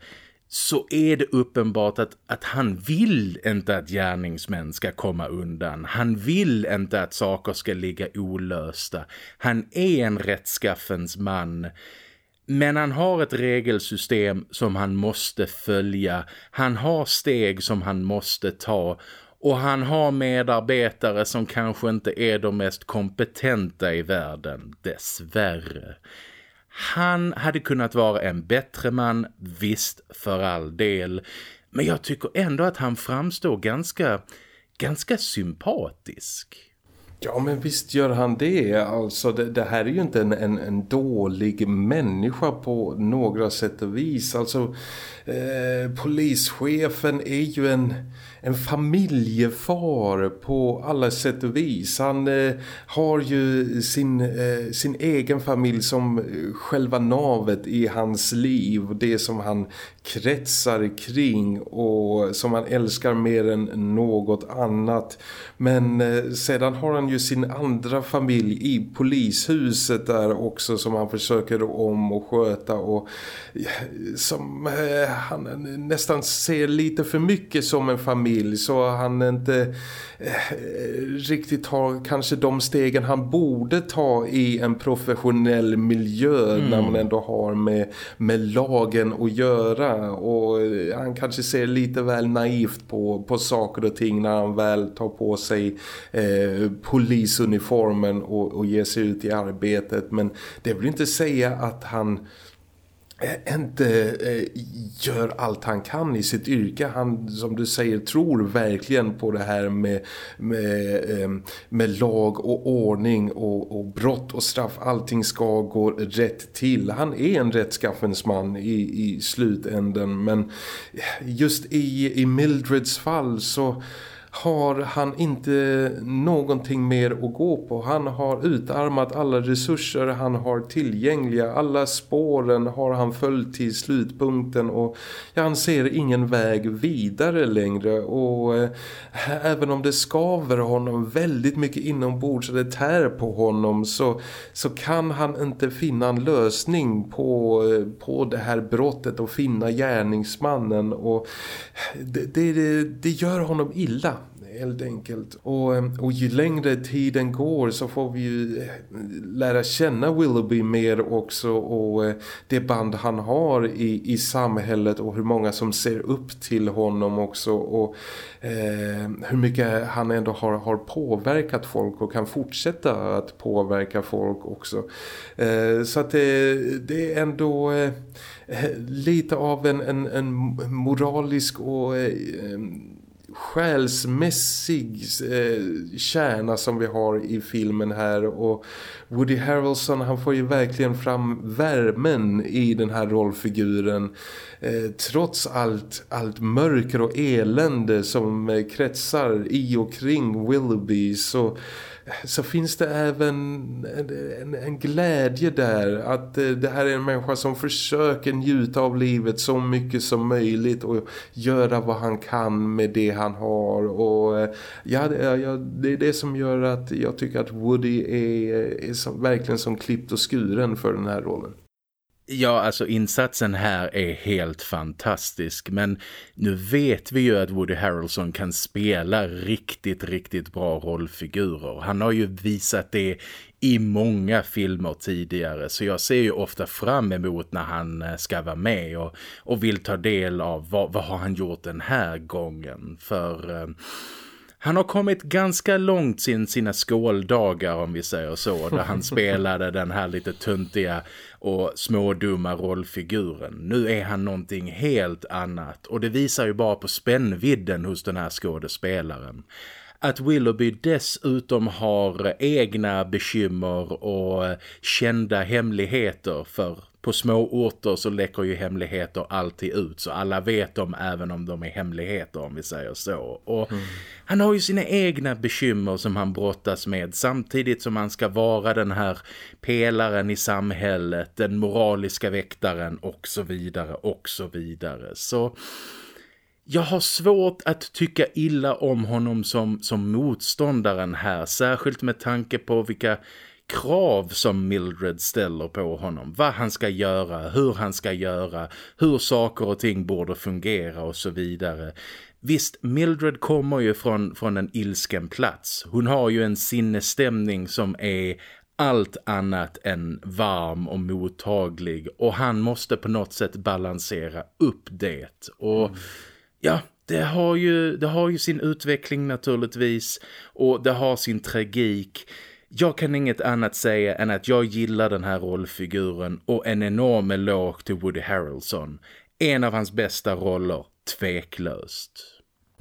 så är det uppenbart att, att han vill inte att gärningsmän ska komma undan. Han vill inte att saker ska ligga olösta. Han är en rättskaffens man- men han har ett regelsystem som han måste följa. Han har steg som han måste ta. Och han har medarbetare som kanske inte är de mest kompetenta i världen, dessvärre. Han hade kunnat vara en bättre man, visst för all del. Men jag tycker ändå att han framstår ganska, ganska sympatisk. Ja men visst gör han det. Alltså det, det här är ju inte en, en, en, dålig människa på några sätt och vis. Alltså eh, polischefen är ju en en familjefar på alla sätt och vis. Han eh, har ju sin, eh, sin egen familj som eh, själva navet i hans liv. Det som han kretsar kring och som han älskar mer än något annat. Men eh, sedan har han ju sin andra familj i polishuset där också som han försöker om och sköta och eh, som eh, han eh, nästan ser lite för mycket som en familj så han inte eh, riktigt tar kanske de stegen han borde ta i en professionell miljö mm. när man ändå har med, med lagen att göra och han kanske ser lite väl naivt på, på saker och ting när han väl tar på sig eh, polisuniformen och, och ger sig ut i arbetet men det vill inte säga att han Eh, Eh, inte eh, eh, gör allt han kan i sitt yrke. Han, som du säger, tror verkligen på det här med, med, ehm, med lag och ordning och, och brott och straff. Allting ska gå rätt till. Han är en rättskaffensman i, i slutänden men just i, i Mildreds fall så har han inte någonting mer att gå på. Han har utarmat alla resurser han har tillgängliga. Alla spåren har han följt till slutpunkten och ja, han ser ingen väg vidare längre. Och eh, även om det skaver honom väldigt mycket inombords och det tär på honom så, så kan han inte finna en lösning på, eh, på det här brottet och finna gärningsmannen. Och eh, det, det, det gör honom illa helt enkelt. Och, eh, och ju längre tiden går så får vi ju eh, lära känna Willoughby mer också och eh, det band han har i, i samhället och hur många som ser upp till honom också och eh, hur mycket han ändå har, har påverkat folk och kan fortsätta att påverka folk också. Eh, så att det, det är ändå eh, lite av en, en, en moralisk och själsmässig eh, kärna som vi har i filmen här. Och Woody Harrelson han får ju verkligen fram värmen i den här rollfiguren. Eh, trots allt, allt mörker och elände som eh, kretsar i och kring Willoughby så så finns det även en, en, glädje där att eh, det här är en människa som försöker njuta av livet så mycket som möjligt och göra vad han kan med det han har och eh, det, ja, det är det som gör att jag tycker att Woody är, är som, verkligen som klippt och skuren för den här rollen. Ja, alltså insatsen här är helt fantastisk. Men nu vet vi ju att Woody Harrelson kan spela riktigt, riktigt bra rollfigurer. Han har ju visat det i många filmer tidigare. Så jag ser ju ofta fram emot när han eh, ska vara med och, och vill ta del av vad, vad har han gjort den här gången. För... Eh, han har kommit ganska långt sin sina skåldagar om vi säger så. Där han spelade den här lite tuntiga och smådumma rollfiguren. Nu är han någonting helt annat. Och det visar ju bara på spännvidden hos den här skådespelaren att Willoughby dessutom har egna bekymmer och kända hemligheter för på små orter så läcker ju hemligheter alltid ut så alla vet dem även om de är hemligheter om vi säger så. Och mm. han har ju sina egna bekymmer som han brottas med samtidigt som han ska vara den här pelaren i samhället, den moraliska väktaren och så vidare och så vidare. Så jag har svårt att tycka illa om honom som, som motståndaren här, särskilt med tanke på vilka krav som Mildred ställer på honom. Vad han ska göra, hur han ska göra, hur saker och ting borde fungera och så vidare. Visst, Mildred kommer ju från, från en ilsken plats. Hon har ju en sinnesstämning som är allt annat än varm och mottaglig och han måste på något sätt balansera upp det. Och mm. ja, det har, ju, det har ju sin utveckling naturligtvis och det har sin tragik. Jag kan inget annat säga än att jag gillar den här rollfiguren och en enorm eloge till Woody Harrelson. En av hans bästa roller, tveklöst.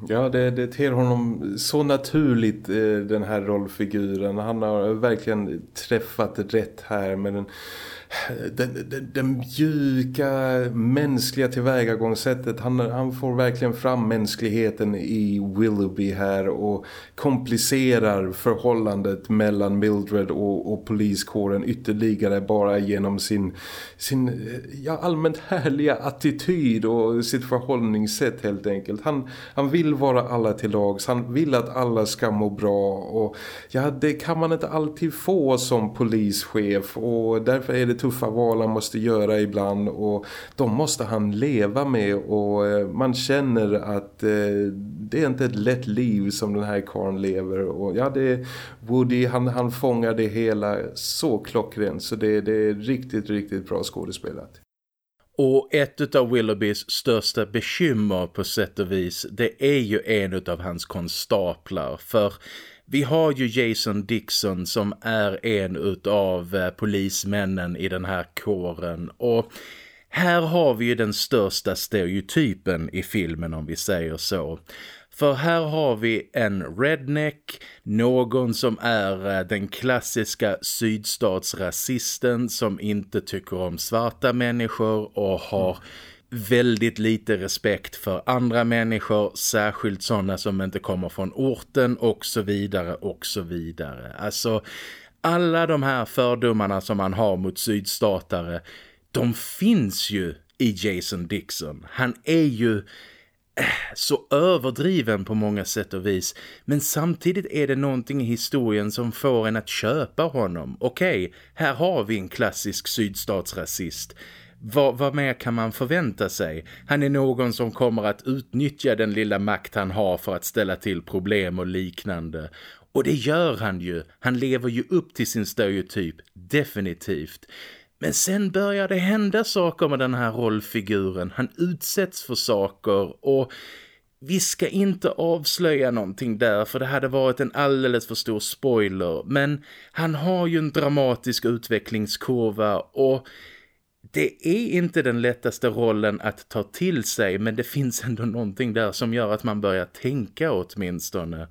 Ja, det, det ter honom så naturligt eh, den här rollfiguren. Han har verkligen träffat rätt här med den den, den, den mjuka mänskliga tillvägagångssättet. Han, han får verkligen fram mänskligheten i Willoughby här och komplicerar förhållandet mellan Mildred och, och poliskåren ytterligare bara genom sin, sin ja, allmänt härliga attityd och sitt förhållningssätt helt enkelt. Han, han vill vara alla till lags, han vill att alla ska må bra och ja, det kan man inte alltid få som polischef och därför är det tuffa val han måste göra ibland och de måste han leva med och eh, man känner att eh, det är inte ett lätt liv som den här karln lever och ja det Woody han, han fångar det hela så klockrent så det, det är riktigt riktigt bra skådespelat. Och ett av Willoughbys största bekymmer på sätt och vis det är ju en av hans konstaplar för vi har ju Jason Dixon som är en av eh, polismännen i den här kåren och här har vi ju den största stereotypen i filmen om vi säger så. För här har vi en redneck, någon som är eh, den klassiska sydstatsrasisten som inte tycker om svarta människor och har väldigt lite respekt för andra människor, särskilt sådana som inte kommer från orten och så vidare och så vidare. Alltså alla de här fördomarna som man har mot sydstatare, de finns ju i Jason Dixon. Han är ju eh, så överdriven på många sätt och vis. Men samtidigt är det någonting i historien som får en att köpa honom. Okej, okay, här har vi en klassisk sydstatsrasist. Vad, vad mer kan man förvänta sig? Han är någon som kommer att utnyttja den lilla makt han har för att ställa till problem och liknande. Och det gör han ju. Han lever ju upp till sin stereotyp, definitivt. Men sen börjar det hända saker med den här rollfiguren. Han utsätts för saker och vi ska inte avslöja någonting där för det hade varit en alldeles för stor spoiler. Men han har ju en dramatisk utvecklingskurva och det är inte den lättaste rollen att ta till sig men det finns ändå någonting där som gör att man börjar tänka åtminstone.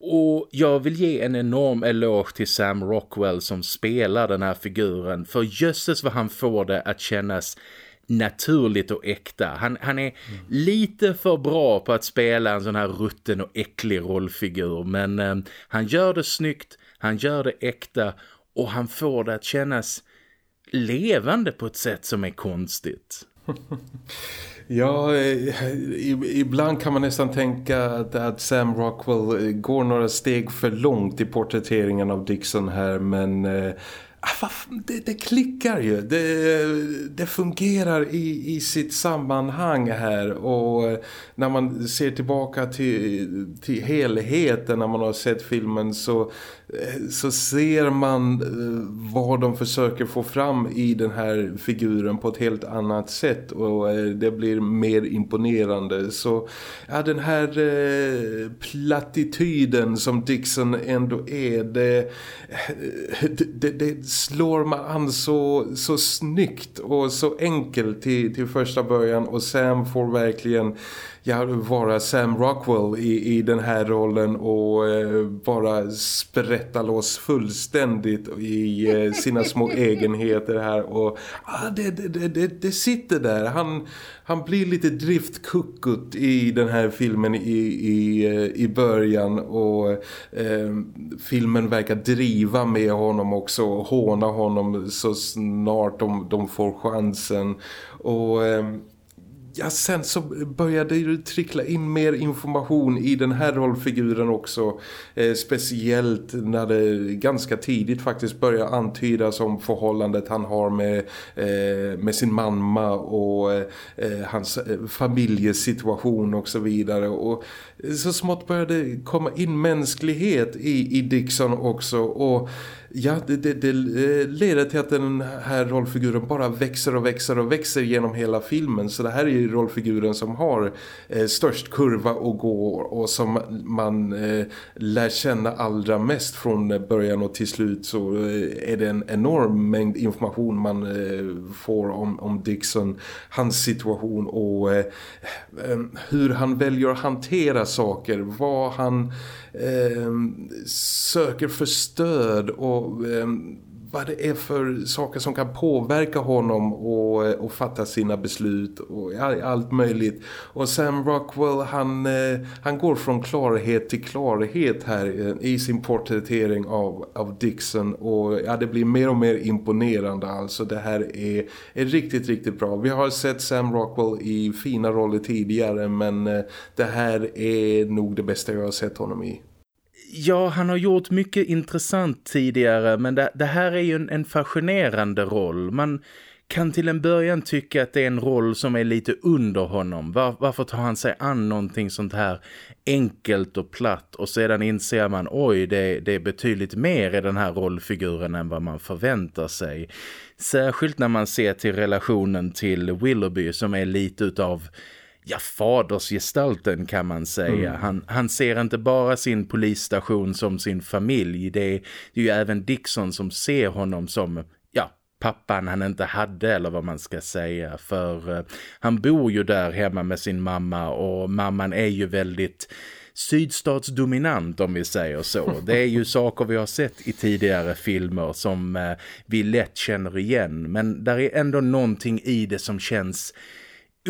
Och jag vill ge en enorm eloge till Sam Rockwell som spelar den här figuren för jösses vad han får det att kännas naturligt och äkta. Han, han är mm. lite för bra på att spela en sån här rutten och äcklig rollfigur men eh, han gör det snyggt, han gör det äkta och han får det att kännas levande på ett sätt som är konstigt. Ja, eh, ibland kan man nästan tänka att, Sam Rockwell eh, går några steg för långt i porträtteringen av Dixon här men eh, ah, det, det, klickar ju. Det, det fungerar i, i sitt sammanhang här och när man ser tillbaka till, till helheten när man har sett filmen så så ser man eh, vad de försöker få fram i den här figuren på ett helt annat sätt och eh, det blir mer imponerande. Så ja, den här eh, plattityden som Dixon ändå är det, det, det slår man an så, så snyggt och så enkelt till, till första början och Sam får verkligen ja, vara Sam Rockwell i, i den här rollen och eh, bara sprätta loss fullständigt i eh, sina små egenheter här och ah, det, det, det, det sitter där. Han, han blir lite driftkuckut i den här filmen i, i, eh, i början och eh, filmen verkar driva med honom också och håna honom så snart de, de får chansen och... Ja, sen så började det trickla in mer information i den här rollfiguren också. Eh, speciellt när det ganska tidigt faktiskt börjar antydas om förhållandet han har med, eh, med sin mamma och eh, hans eh, familjesituation och så vidare. Och så smått började komma in mänsklighet i, i Dixon också och Ja, det, det, det, eh, leder till att den här rollfiguren bara växer och växer och växer genom hela filmen. Så det här är ju rollfiguren som har eh, störst kurva att gå och som man eh, lär känna allra mest från början och till slut så eh, är det en enorm mängd information man eh, får om, om Dixon, hans situation och eh, eh hur han väljer att hantera saker, vad han eh, söker för stöd och eh, vad det är för saker som kan påverka honom och, eh, och fatta sina beslut och allt möjligt. Och Sam Rockwell han, eh, han går från klarhet till klarhet här eh, i sin porträttering av, av Dixon och ja, det blir mer och mer imponerande alltså. Det här är, är riktigt, riktigt bra. Vi har sett Sam Rockwell i fina roller tidigare men eh, det här är nog det bästa jag har sett honom i. Ja, han har gjort mycket intressant tidigare men det, det här är ju en, en, fascinerande roll. Man kan till en början tycka att det är en roll som är lite under honom. Var, varför tar han sig an någonting sånt här enkelt och platt och sedan inser man oj det, det är betydligt mer i den här rollfiguren än vad man förväntar sig. Särskilt när man ser till relationen till Willoughby som är lite utav ja, fadersgestalten kan man säga. Mm. Han, han ser inte bara sin polisstation som sin familj. Det är, det är ju även Dixon som ser honom som, ja, pappan han inte hade eller vad man ska säga. För uh, han bor ju där hemma med sin mamma och mamman är ju väldigt sydstatsdominant om vi säger så. Det är ju saker vi har sett i tidigare filmer som uh, vi lätt känner igen. Men där är ändå någonting i det som känns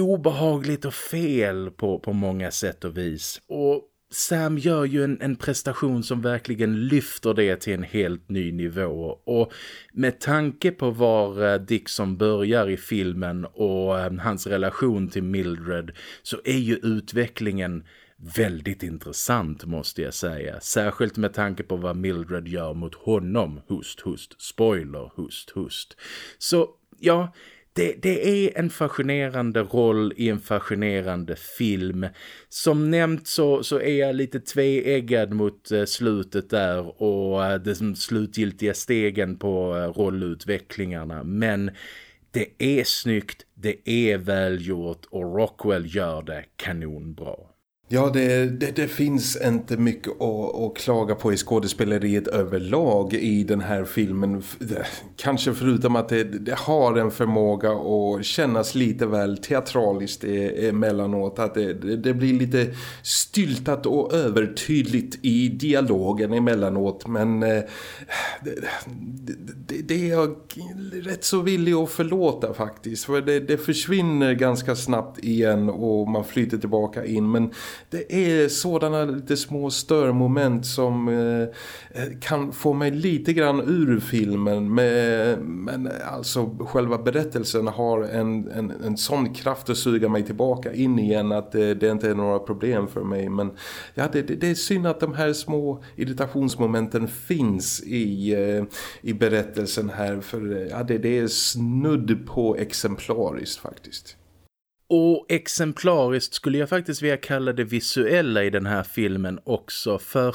obehagligt och fel på, på många sätt och vis. Och Sam gör ju en, en, prestation som verkligen lyfter det till en helt ny nivå och med tanke på var eh, Dixon börjar i filmen och eh, hans relation till Mildred så är ju utvecklingen väldigt intressant måste jag säga. Särskilt med tanke på vad Mildred gör mot honom. Hust, hust. Spoiler, hust, hust. Så ja, det, det, är en fascinerande roll i en fascinerande film. Som nämnt så, så är jag lite tveeggad mot eh, slutet där och eh, de slutgiltiga stegen på eh, rollutvecklingarna. Men det är snyggt, det är välgjort och Rockwell gör det kanonbra. Ja, det, det, det, finns inte mycket att, att, klaga på i skådespeleriet överlag i den här filmen. Kanske förutom att det, det har en förmåga att kännas lite väl teatraliskt e, emellanåt. Att det, blir lite styltat och övertydligt i dialogen emellanåt. Men eh, det, är jag rätt så villig att förlåta faktiskt. För det, försvinner ganska snabbt igen och man flyter tillbaka in. Men det är sådana lite små störmoment som eh, kan få mig lite grann ur filmen med, men alltså själva berättelsen har en, en, en sån kraft att suga mig tillbaka in igen att det, det inte är några problem för mig men ja, det, det, det, är synd att de här små irritationsmomenten finns i, eh, i berättelsen här för eh, ja, det, det är snudd på exemplariskt faktiskt. Och exemplariskt skulle jag faktiskt vilja kalla det visuella i den här filmen också för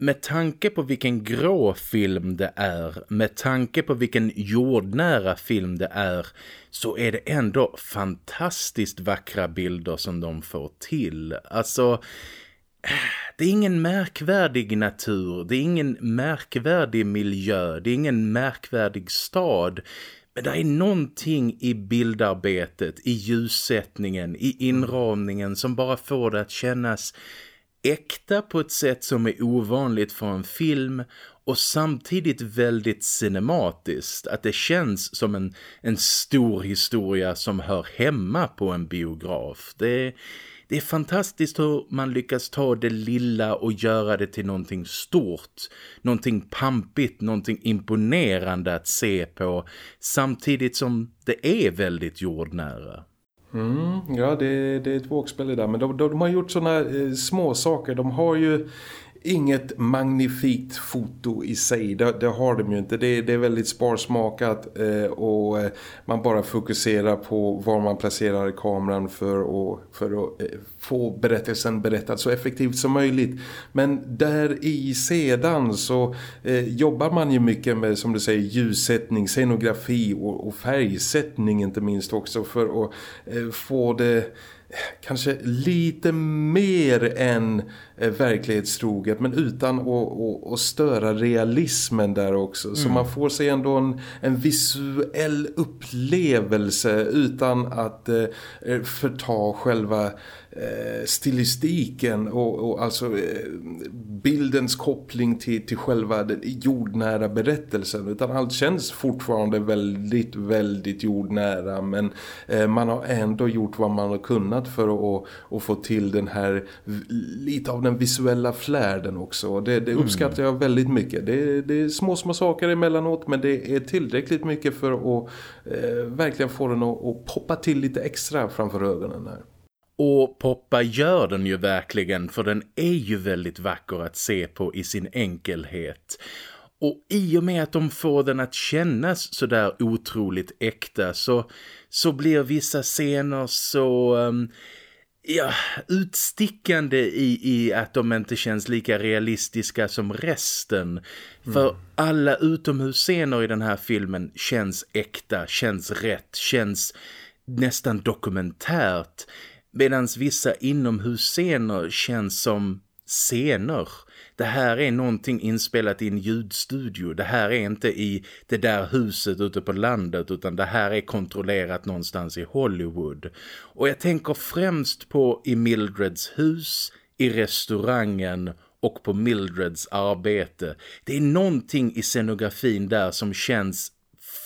med tanke på vilken grå film det är, med tanke på vilken jordnära film det är så är det ändå fantastiskt vackra bilder som de får till. Alltså, det är ingen märkvärdig natur, det är ingen märkvärdig miljö, det är ingen märkvärdig stad- men det är någonting i bildarbetet, i ljussättningen, i inramningen som bara får det att kännas äkta på ett sätt som är ovanligt för en film och samtidigt väldigt cinematiskt. Att det känns som en, en stor historia som hör hemma på en biograf. Det det är fantastiskt hur man lyckas ta det lilla och göra det till någonting stort. Någonting pampigt, någonting imponerande att se på. Samtidigt som det är väldigt jordnära. Mm, ja, det, det är ett vågspel där. Men de, de, de har gjort sådana eh, små saker. De har ju inget magnifikt foto i sig, det, det har de ju inte. Det, det är väldigt sparsmakat eh, och eh, man bara fokuserar på var man placerar kameran för, och, för att eh, få berättelsen berättad så effektivt som möjligt. Men där i sedan så eh, jobbar man ju mycket med som du säger ljussättning, scenografi och, och färgsättning inte minst också för att eh, få det kanske lite mer än eh, verklighetstroget men utan att, störa realismen där också. Så mm. man får sig ändå en, en visuell upplevelse utan att eh, förta själva eh, stilistiken och, och alltså eh, bildens koppling till, till själva den jordnära berättelsen utan allt känns fortfarande väldigt, väldigt jordnära men eh, man har ändå gjort vad man har kunnat för att, att få till den här lite av den visuella flärden också och det, det mm. uppskattar jag väldigt mycket. Det, det är små, små saker emellanåt men det är tillräckligt mycket för att eh, verkligen få den att, att poppa till lite extra framför ögonen här. Och poppa gör den ju verkligen för den är ju väldigt vacker att se på i sin enkelhet. Och i och med att de får den att kännas så där otroligt äkta så, så blir vissa scener så... Um, ja, utstickande i, i att de inte känns lika realistiska som resten. Mm. För alla utomhusscener i den här filmen känns äkta, känns rätt, känns nästan dokumentärt. Medan vissa inomhusscener känns som scener. Det här är någonting inspelat i en ljudstudio. Det här är inte i det där huset ute på landet utan det här är kontrollerat någonstans i Hollywood. Och jag tänker främst på i Mildreds hus, i restaurangen och på Mildreds arbete. Det är någonting i scenografin där som känns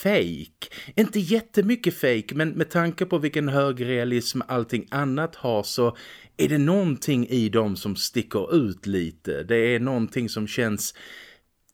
fake. Inte jättemycket fake men med tanke på vilken hög realism allting annat har så är det någonting i dem som sticker ut lite. Det är någonting som känns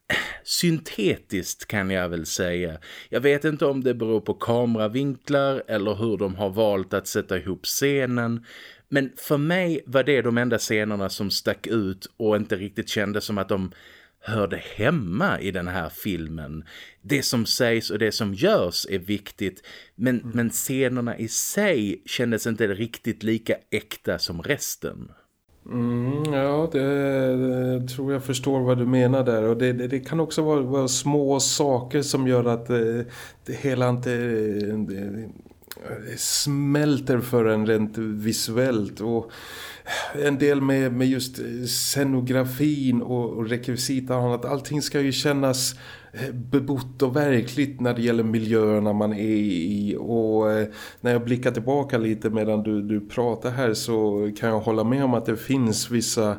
eh, syntetiskt kan jag väl säga. Jag vet inte om det beror på kameravinklar eller hur de har valt att sätta ihop scenen. Men för mig var det de enda scenerna som stack ut och inte riktigt kändes som att de hörde hemma i den här filmen. Det som sägs och det som görs är viktigt men, mm. men scenerna i sig kändes inte riktigt lika äkta som resten. Mm, ja, det, det, tror jag förstår vad du menar där. Och det, det, det kan också vara, vara, små saker som gör att det, det hela inte smälter för en rent visuellt. Och en del med, med just scenografin och, och rekvisita och. Allting ska ju kännas eh, bebott och verkligt när det gäller miljöerna man är i och eh, när jag blickar tillbaka lite medan du, du pratar här så kan jag hålla med om att det finns vissa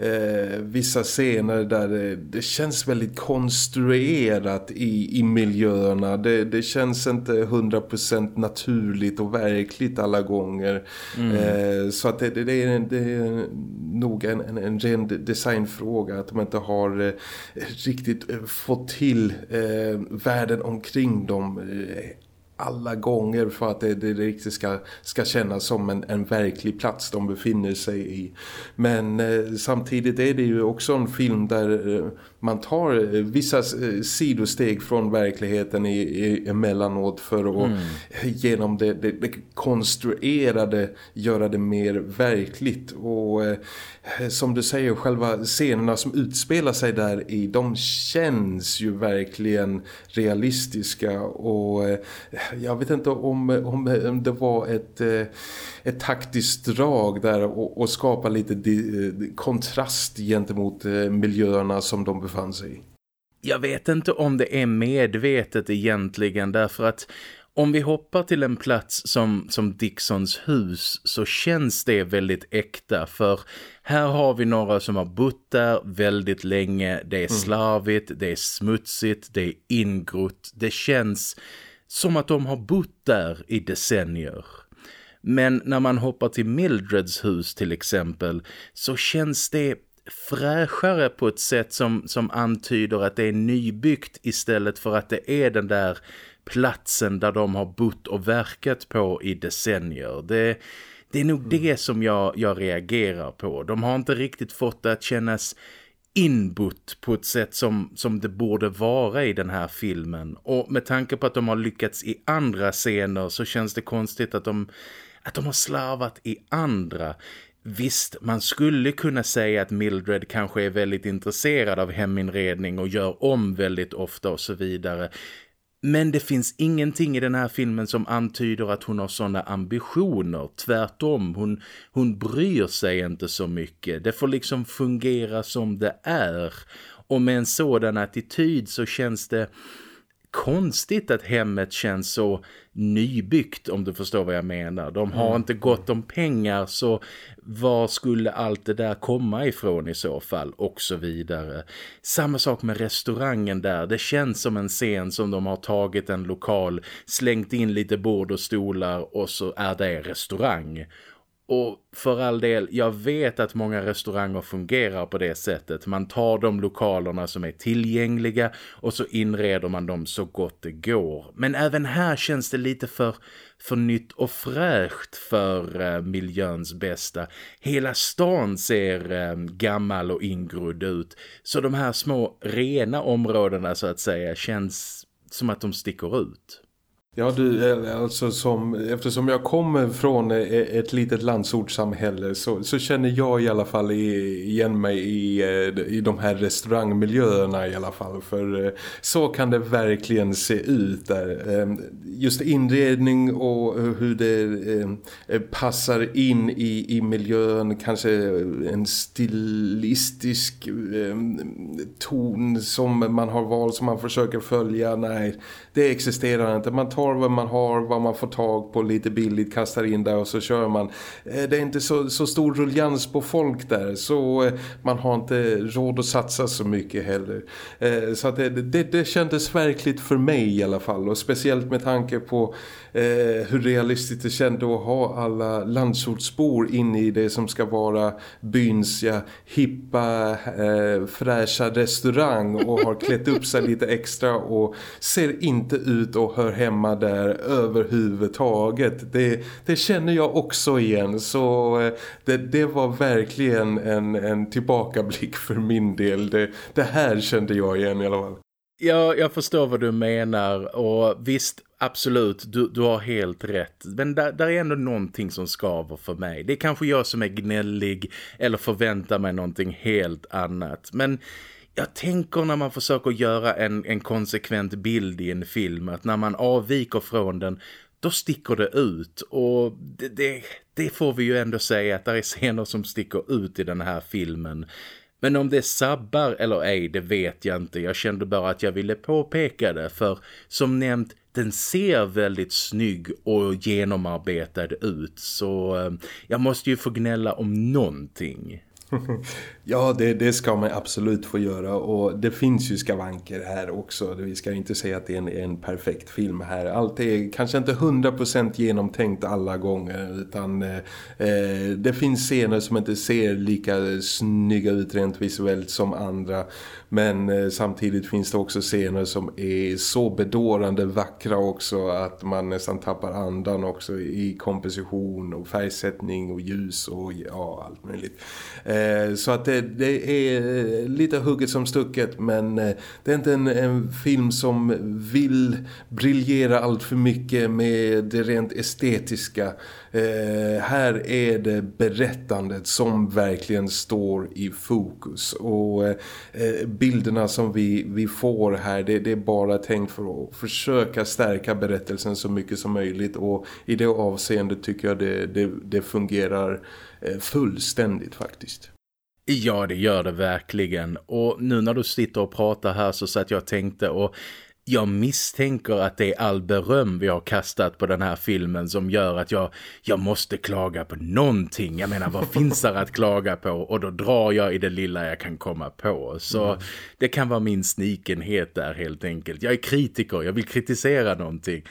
eh, vissa scener där det, det, känns väldigt konstruerat i, i miljöerna. Det, det känns inte 100% naturligt och verkligt alla gånger. Mm. Eh, så att det, det, det, är, det är nog en, en, en ren designfråga att de inte har eh, riktigt eh, fått till eh, världen omkring dem eh, alla gånger för att det, det riktigt ska, ska kännas som en, en verklig plats de befinner sig i. Men eh, samtidigt är det ju också en film där eh, man tar eh, vissa eh, sidosteg från verkligheten i, i, emellanåt för att mm. genom det, det, det, konstruerade göra det mer verkligt. Och eh, som du säger, själva scenerna som utspelar sig där i, de känns ju verkligen realistiska och eh, jag vet inte om, om, om det var ett, eh, ett taktiskt drag där och, och skapa lite di, kontrast gentemot eh, miljöerna som de befann sig i. Jag vet inte om det är medvetet egentligen därför att om vi hoppar till en plats som, som Dixons hus så känns det väldigt äkta för här har vi några som har bott där väldigt länge. Det är mm. slarvigt, det är smutsigt, det är ingrott. Det känns som att de har bott där i decennier. Men när man hoppar till Mildreds hus till exempel så känns det fräschare på ett sätt som, som antyder att det är nybyggt istället för att det är den där platsen där de har bott och verkat på i decennier. Det, det är nog mm. det som jag, jag reagerar på. De har inte riktigt fått det att kännas inbott på ett sätt som, som det borde vara i den här filmen. Och med tanke på att de har lyckats i andra scener så känns det konstigt att de, att de har slarvat i andra. Visst, man skulle kunna säga att Mildred kanske är väldigt intresserad av heminredning och gör om väldigt ofta och så vidare. Men det finns ingenting i den här filmen som antyder att hon har sådana ambitioner. Tvärtom, hon, hon bryr sig inte så mycket. Det får liksom fungera som det är. Och med en sådan attityd så känns det konstigt att hemmet känns så nybyggt om du förstår vad jag menar. De har mm. inte gott om pengar så var skulle allt det där komma ifrån i så fall och så vidare. Samma sak med restaurangen där. Det känns som en scen som de har tagit en lokal, slängt in lite bord och stolar och så är det restaurang. Och för all del, jag vet att många restauranger fungerar på det sättet. Man tar de lokalerna som är tillgängliga och så inreder man dem så gott det går. Men även här känns det lite för, för nytt och fräscht för eh, miljöns bästa. Hela stan ser eh, gammal och ingrodd ut. Så de här små rena områdena så att säga känns som att de sticker ut. Ja, du, eh, alltså som, eftersom jag kommer från eh, ett litet landsortssamhälle så, så känner jag i alla fall igen mig i, eh, i de här restaurangmiljöerna i alla fall. För så kan det verkligen se ut där. Ehm, just inredning och hur det passar in i, i miljön, kanske en stilistisk ehm, ton som man har valt som man försöker följa. Nej, det existerar inte. Man tar vad man har, vad man får tag på lite billigt, kastar in där och så kör man. Eh, det är inte så, så stor ruljans på folk där så eh, man har inte råd att satsa så mycket heller. Eh, så att det, det, det kändes verkligt för mig i alla fall och speciellt med tanke på Eh, hur realistiskt det kändes att ha alla landsortsbor inne i det som ska vara byns ja, hippa, eh, fräscha restaurang och har klätt upp sig lite extra och ser inte ut och hör hemma där överhuvudtaget. Det, det känner jag också igen så eh, det, det var verkligen en, en tillbakablick för min del. Det, det här kände jag igen i alla fall. Ja, jag förstår vad du menar och visst, absolut, du, du har helt rätt. Men där, där, är ändå någonting som skaver för mig. Det är kanske jag som är gnällig eller förväntar mig någonting helt annat. Men jag tänker när man försöker göra en, en konsekvent bild i en film att när man avviker från den då sticker det ut och det, det, det, får vi ju ändå säga att det är scener som sticker ut i den här filmen. Men om det sabbar eller ej, det vet jag inte. Jag kände bara att jag ville påpeka det för som nämnt, den ser väldigt snygg och genomarbetad ut. Så eh, jag måste ju få gnälla om någonting ja, det, det, ska man absolut få göra och det finns ju skavanker här också. Vi ska inte säga att det är en, en perfekt film här. Allt är kanske inte 100% genomtänkt alla gånger utan eh, eh, det finns scener som inte ser lika snygga ut rent visuellt som andra. Men eh, samtidigt finns det också scener som är så bedårande vackra också att man nästan tappar andan också i komposition och färgsättning och ljus och ja, allt möjligt. Eh, så att det, det, är eh, lite hugget som stucket men eh, det är inte en, en, film som vill briljera allt för mycket med det rent estetiska Eh, här är det berättandet som verkligen står i fokus och eh, bilderna som vi, vi får här det, det, är bara tänkt för att försöka stärka berättelsen så mycket som möjligt och i det avseendet tycker jag det, det, det fungerar eh, fullständigt faktiskt. Ja, det gör det verkligen. Och nu när du sitter och pratar här så satt jag tänkte och jag misstänker att det är all beröm vi har kastat på den här filmen som gör att jag, jag måste klaga på någonting. Jag menar, vad finns där att klaga på? Och då drar jag i det lilla jag kan komma på. Så mm. det kan vara min snikenhet där helt enkelt. Jag är kritiker, jag vill kritisera någonting.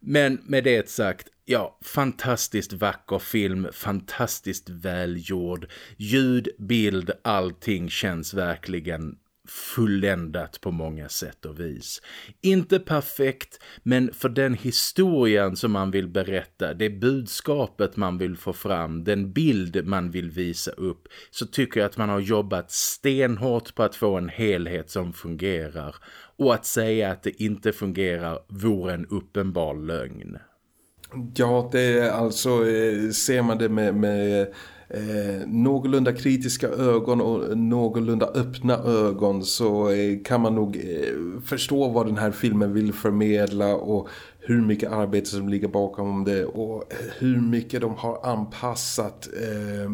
Men med det sagt, ja, fantastiskt vacker film, fantastiskt välgjord. Ljud, bild, allting känns verkligen fulländat på många sätt och vis. Inte perfekt, men för den historien som man vill berätta, det budskapet man vill få fram, den bild man vill visa upp, så tycker jag att man har jobbat stenhårt på att få en helhet som fungerar. Och att säga att det inte fungerar vore en uppenbar lögn. Ja, det är alltså, eh, ser man det med, med eh, någorlunda kritiska ögon och någorlunda öppna ögon så eh, kan man nog eh, förstå vad den här filmen vill förmedla och hur mycket arbete som ligger bakom det och hur mycket de har anpassat eh,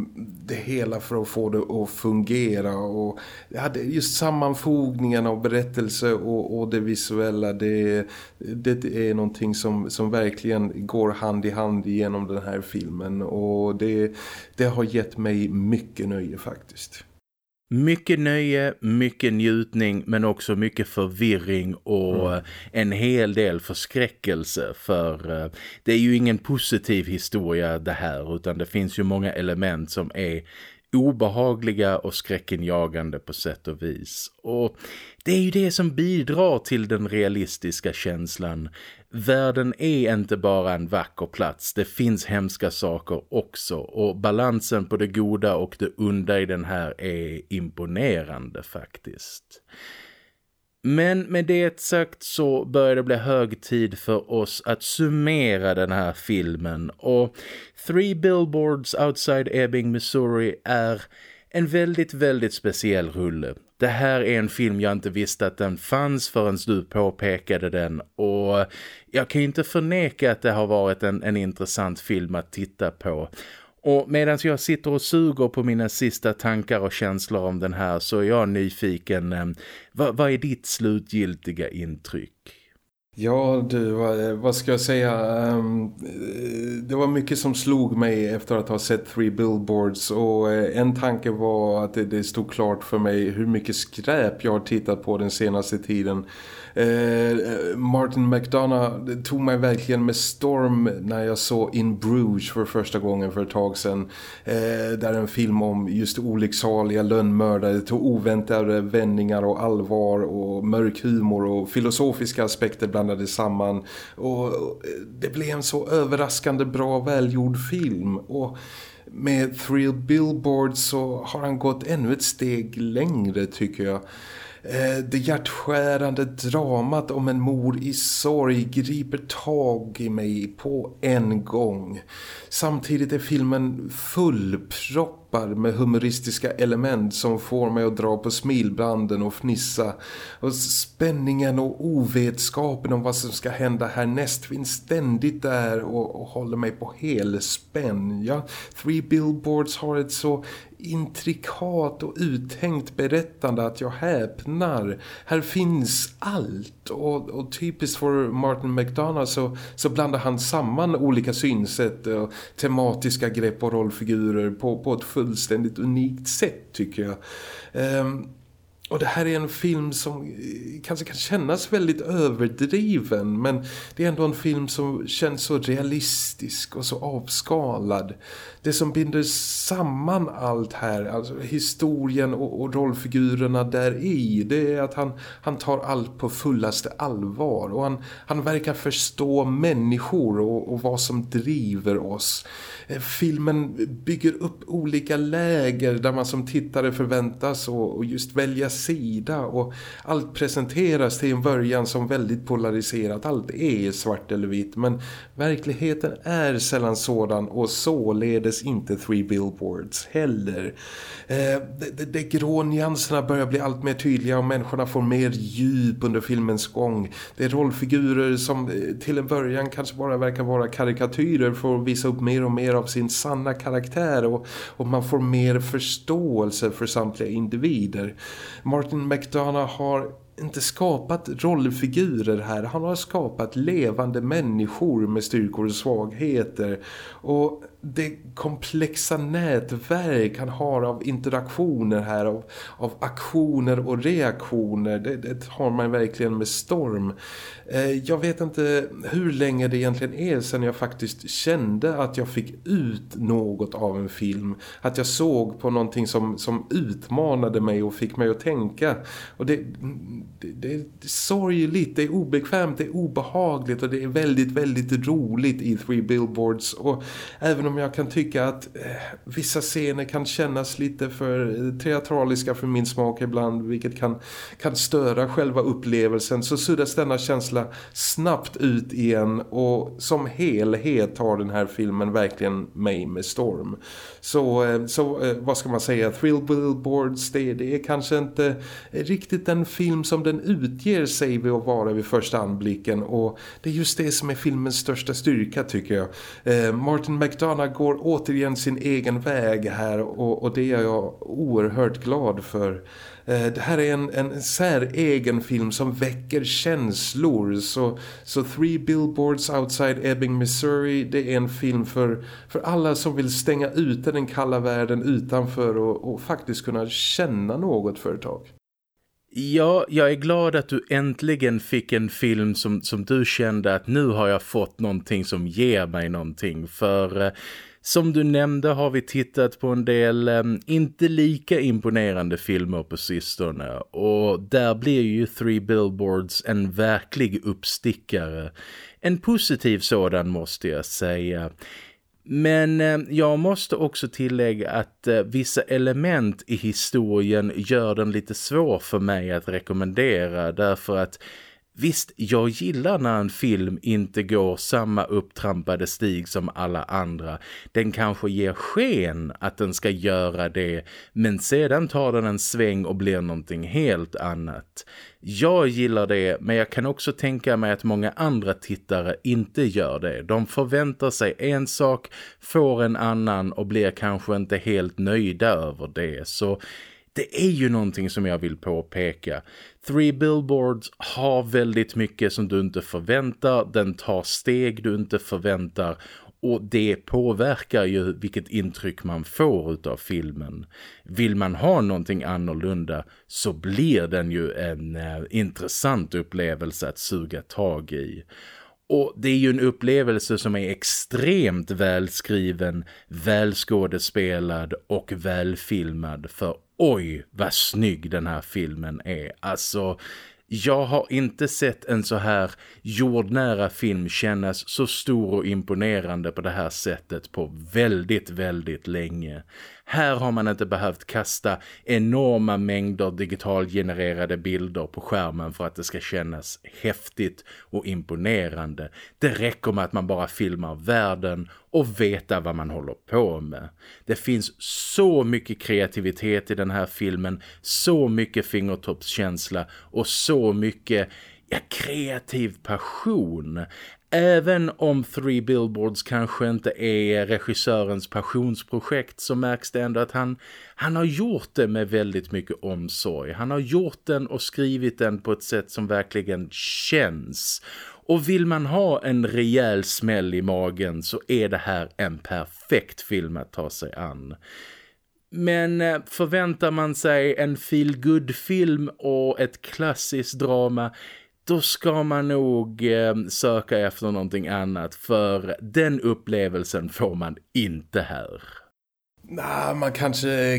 det hela för att få det att fungera och ja, just sammanfogningen av berättelse och, och det visuella det, det är någonting som, som verkligen går hand i hand genom den här filmen och det, det har gett mig mycket nöje faktiskt. Mycket nöje, mycket njutning men också mycket förvirring och mm. en hel del förskräckelse för uh, det är ju ingen positiv historia det här utan det finns ju många element som är obehagliga och skräckenjagande på sätt och vis. Och det är ju det som bidrar till den realistiska känslan. Världen är inte bara en vacker plats, det finns hemska saker också och balansen på det goda och det onda i den här är imponerande faktiskt. Men med det sagt så börjar det bli hög tid för oss att summera den här filmen och Three Billboards Outside Ebbing, Missouri är en väldigt, väldigt speciell rulle. Det här är en film jag inte visste att den fanns förrän du påpekade den och jag kan ju inte förneka att det har varit en, en intressant film att titta på. Och medan jag sitter och suger på mina sista tankar och känslor om den här så är jag nyfiken. Eh, vad, vad är ditt slutgiltiga intryck? Ja du, vad, ska jag säga? Ehm, det var mycket som slog mig efter att ha sett Three Billboards och eh, en tanke var att det stod klart för mig hur mycket skräp jag har tittat på den senaste tiden- Eh, eh, Martin McDonough tog mig verkligen med storm när jag såg In Bruges för första gången för ett tag sedan. Eh, där en film om just olycksaliga lönnmördare tog oväntade vändningar och allvar och mörk humor och filosofiska aspekter blandades samman. Och det blev en så överraskande bra välgjord film och med Thrill Billboard så har han gått ännu ett steg längre tycker jag. Eh, det hjärtskärande dramat om en mor i sorg griper tag i mig på en gång. Samtidigt är filmen fullproppar med humoristiska element som får mig att dra på smilbranden och fnissa. Och spänningen och ovetskapen om vad som ska hända härnäst finns ständigt där och, och håller mig på helspänn. Ja, Three Billboards har ett så intrikat och uttänkt berättande att jag häpnar. Här finns allt och, och typiskt för Martin McDonough så, så blandar han samman olika synsätt och tematiska grepp och rollfigurer på, på ett fullständigt unikt sätt tycker jag. Um, och det här är en film som eh, kanske kan kännas väldigt överdriven men det är ändå en film som känns så realistisk och så avskalad. Det som binder samman allt här, alltså historien och, och rollfigurerna där i, det är att han, han tar allt på fullaste allvar och han, han verkar förstå människor och, och vad som driver oss. Eh, filmen bygger upp olika läger där man som tittare förväntas och, och just välja sida och allt presenteras till en början som väldigt polariserat. Allt är svart eller vitt men verkligheten är sällan sådan och således inte Three Billboards heller. Eh, de, de, de grå nyanserna börjar bli allt mer tydliga och människorna får mer djup under filmens gång. Det är rollfigurer som eh, till en början kanske bara verkar vara karikatyrer för att visa upp mer och mer av sin sanna karaktär och, och man får mer förståelse för samtliga individer. Martin McDonough har inte skapat rollfigurer här. Han har skapat levande människor med styrkor och svagheter. Och det komplexa nätverk han har av interaktioner här, av, av aktioner och reaktioner, det, det har man verkligen med storm. Eh, jag vet inte hur länge det egentligen är sedan jag faktiskt kände att jag fick ut något av en film. Att jag såg på någonting som, som utmanade mig och fick mig att tänka. Och det, det, det är sorgligt, det är obekvämt, det är obehagligt och det är väldigt, väldigt roligt i Three Billboards och även om jag kan tycka att eh, vissa scener kan kännas lite för eh, teatraliska för min smak ibland vilket kan, kan störa själva upplevelsen så suddas denna känsla snabbt ut igen och som helhet tar den här filmen verkligen mig med storm. Så, eh, så eh, vad ska man säga, Thrill Billboards det, det är kanske inte riktigt den film som den utger sig vid att vara vid första anblicken och det är just det som är filmens största styrka tycker jag. Eh, Martin McDonough går återigen sin egen väg här och, och det är jag oerhört glad för. Eh, det här är en, en säregen film som väcker känslor. Så, så Three Billboards Outside Ebbing, Missouri det är en film för, för alla som vill stänga ute den kalla världen utanför och, och faktiskt kunna känna något för ett tag. Ja, jag är glad att du äntligen fick en film som, som du kände att nu har jag fått någonting som ger mig någonting. För eh, som du nämnde har vi tittat på en del eh, inte lika imponerande filmer på sistone och där blir ju Three Billboards en verklig uppstickare. En positiv sådan måste jag säga. Men eh, jag måste också tillägga att eh, vissa element i historien gör den lite svår för mig att rekommendera därför att Visst, jag gillar när en film inte går samma upptrampade stig som alla andra. Den kanske ger sken att den ska göra det, men sedan tar den en sväng och blir någonting helt annat. Jag gillar det, men jag kan också tänka mig att många andra tittare inte gör det. De förväntar sig en sak, får en annan och blir kanske inte helt nöjda över det. Så det är ju någonting som jag vill påpeka. Three Billboards har väldigt mycket som du inte förväntar. Den tar steg du inte förväntar. Och det påverkar ju vilket intryck man får av filmen. Vill man ha någonting annorlunda så blir den ju en eh, intressant upplevelse att suga tag i. Och det är ju en upplevelse som är extremt välskriven, välskådespelad och välfilmad för oj vad snygg den här filmen är. Alltså jag har inte sett en så här jordnära film kännas så stor och imponerande på det här sättet på väldigt, väldigt länge. Här har man inte behövt kasta enorma mängder digitalgenererade bilder på skärmen för att det ska kännas häftigt och imponerande. Det räcker med att man bara filmar världen och veta vad man håller på med. Det finns så mycket kreativitet i den här filmen, så mycket fingertoppskänsla och så mycket ja, kreativ passion. Även om Three Billboards kanske inte är regissörens passionsprojekt så märks det ändå att han, han har gjort det med väldigt mycket omsorg. Han har gjort den och skrivit den på ett sätt som verkligen känns. Och vill man ha en rejäl smäll i magen så är det här en perfekt film att ta sig an. Men eh, förväntar man sig en feel good film och ett klassiskt drama då ska man nog eh, söka efter någonting annat för den upplevelsen får man inte här. Nah, man kanske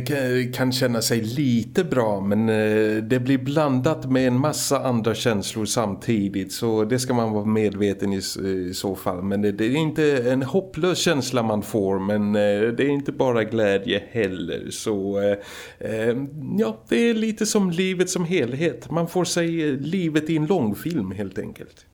kan känna sig lite bra men eh, det blir blandat med en massa andra känslor samtidigt så det ska man vara medveten i, i så fall. Men det, det, är inte en hopplös känsla man får men eh, det är inte bara glädje heller. Så eh, eh, ja, det är lite som livet som helhet. Man får sig livet i en långfilm helt enkelt.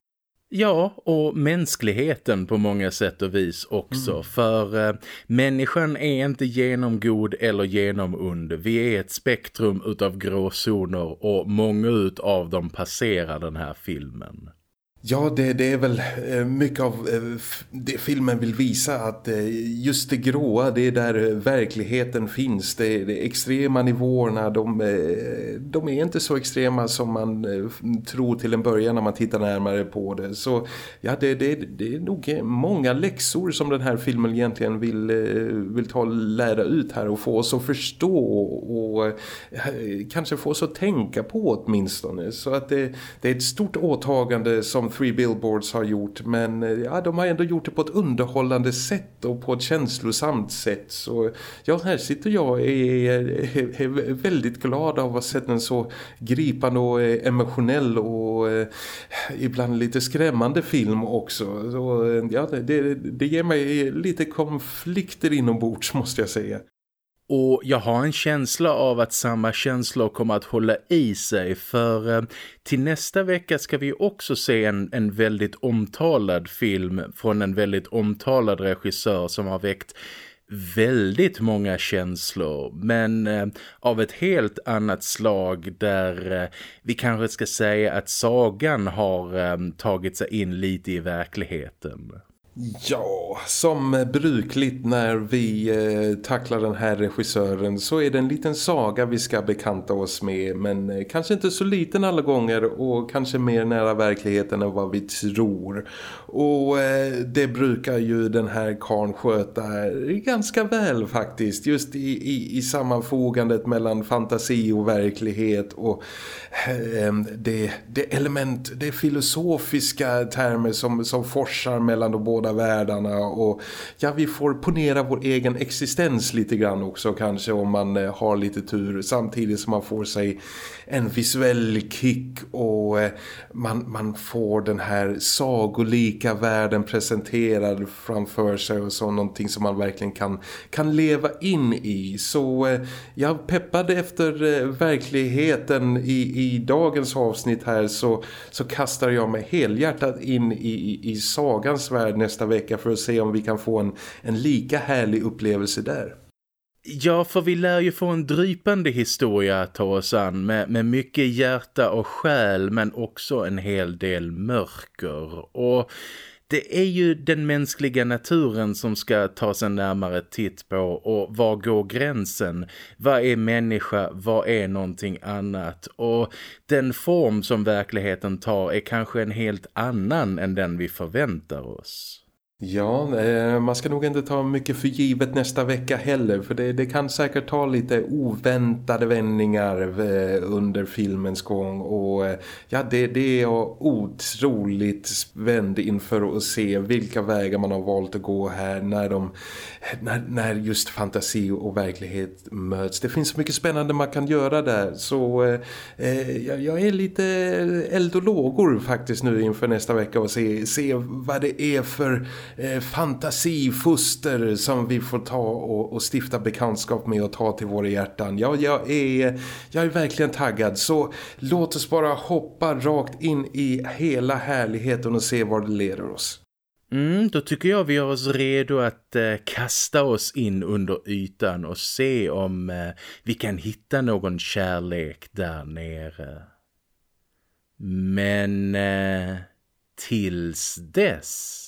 Ja, och mänskligheten på många sätt och vis också. Mm. För eh, människan är inte genomgod eller genomund. Vi är ett spektrum utav gråzoner och många av dem passerar den här filmen. Ja, det, det, är väl eh, mycket av eh, det filmen vill visa att eh, just det gråa, det är där verkligheten finns. Det, det extrema nivåerna, de, de är inte så extrema som man tror till en början när man tittar närmare på det. Så ja, det, det, det är nog många läxor som den här filmen egentligen vill, vill ta och lära ut här och få oss att förstå och kanske få oss att tänka på åtminstone. Så att det, det är ett stort åtagande som Three Billboards har gjort men eh, ja, de har ändå gjort det på ett underhållande sätt och på ett känslosamt sätt så ja, här sitter jag och är, eh, eh, är, är väldigt glad av att ha sett en så gripande och emotionell och eh, ibland lite skrämmande film också så ja, det, det ger mig lite konflikter inombords måste jag säga. Och jag har en känsla av att samma känslor kommer att hålla i sig för eh, till nästa vecka ska vi också se en, en väldigt omtalad film från en väldigt omtalad regissör som har väckt väldigt många känslor men eh, av ett helt annat slag där eh, vi kanske ska säga att sagan har eh, tagit sig in lite i verkligheten. Ja, som brukligt när vi eh, tacklar den här regissören så är det en liten saga vi ska bekanta oss med men eh, kanske inte så liten alla gånger och kanske mer nära verkligheten än vad vi tror. Och eh, det brukar ju den här karn sköta ganska väl faktiskt just i, i, i sammanfogandet mellan fantasi och verklighet och eh, det, det element, det filosofiska termer som, som forsar mellan de båda båda världarna och ja, vi får ponera vår egen existens lite grann också kanske om man eh, har lite tur. Samtidigt som man får sig en visuell kick och eh, man, man får den här sagolika världen presenterad framför sig och så någonting som man verkligen kan, kan leva in i. Så eh, jag peppade efter verkligheten i, i dagens avsnitt här så, så kastar jag mig helhjärtat in i, i sagans värld nästan nästa vecka för att se om vi kan få en, en lika härlig upplevelse där. Ja, för vi lär ju få en drypande historia att ta oss an med, med mycket hjärta och själ men också en hel del mörker. Och det är ju den mänskliga naturen som ska ta sig närmare titt på och var går gränsen? Vad är människa? Vad är någonting annat? Och den form som verkligheten tar är kanske en helt annan än den vi förväntar oss. Ja, eh, man ska nog inte ta mycket för givet nästa vecka heller för det, det kan säkert ta lite oväntade vändningar eh, under filmens gång och eh, ja, det, det är otroligt spänd inför att se vilka vägar man har valt att gå här när, de, när, när just fantasi och verklighet möts. Det finns så mycket spännande man kan göra där så eh, eh jag, jag är lite eld och lågor faktiskt nu inför nästa vecka och se, se vad det är för eh, fantasifuster som vi får ta och, och, stifta bekantskap med och ta till våra hjärtan. Ja, jag är, jag är verkligen taggad så låt oss bara hoppa rakt in i hela härligheten och se var det leder oss. Mm, då tycker jag vi gör oss redo att eh, kasta oss in under ytan och se om eh, vi kan hitta någon kärlek där nere. Men eh, tills dess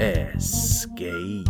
Escape.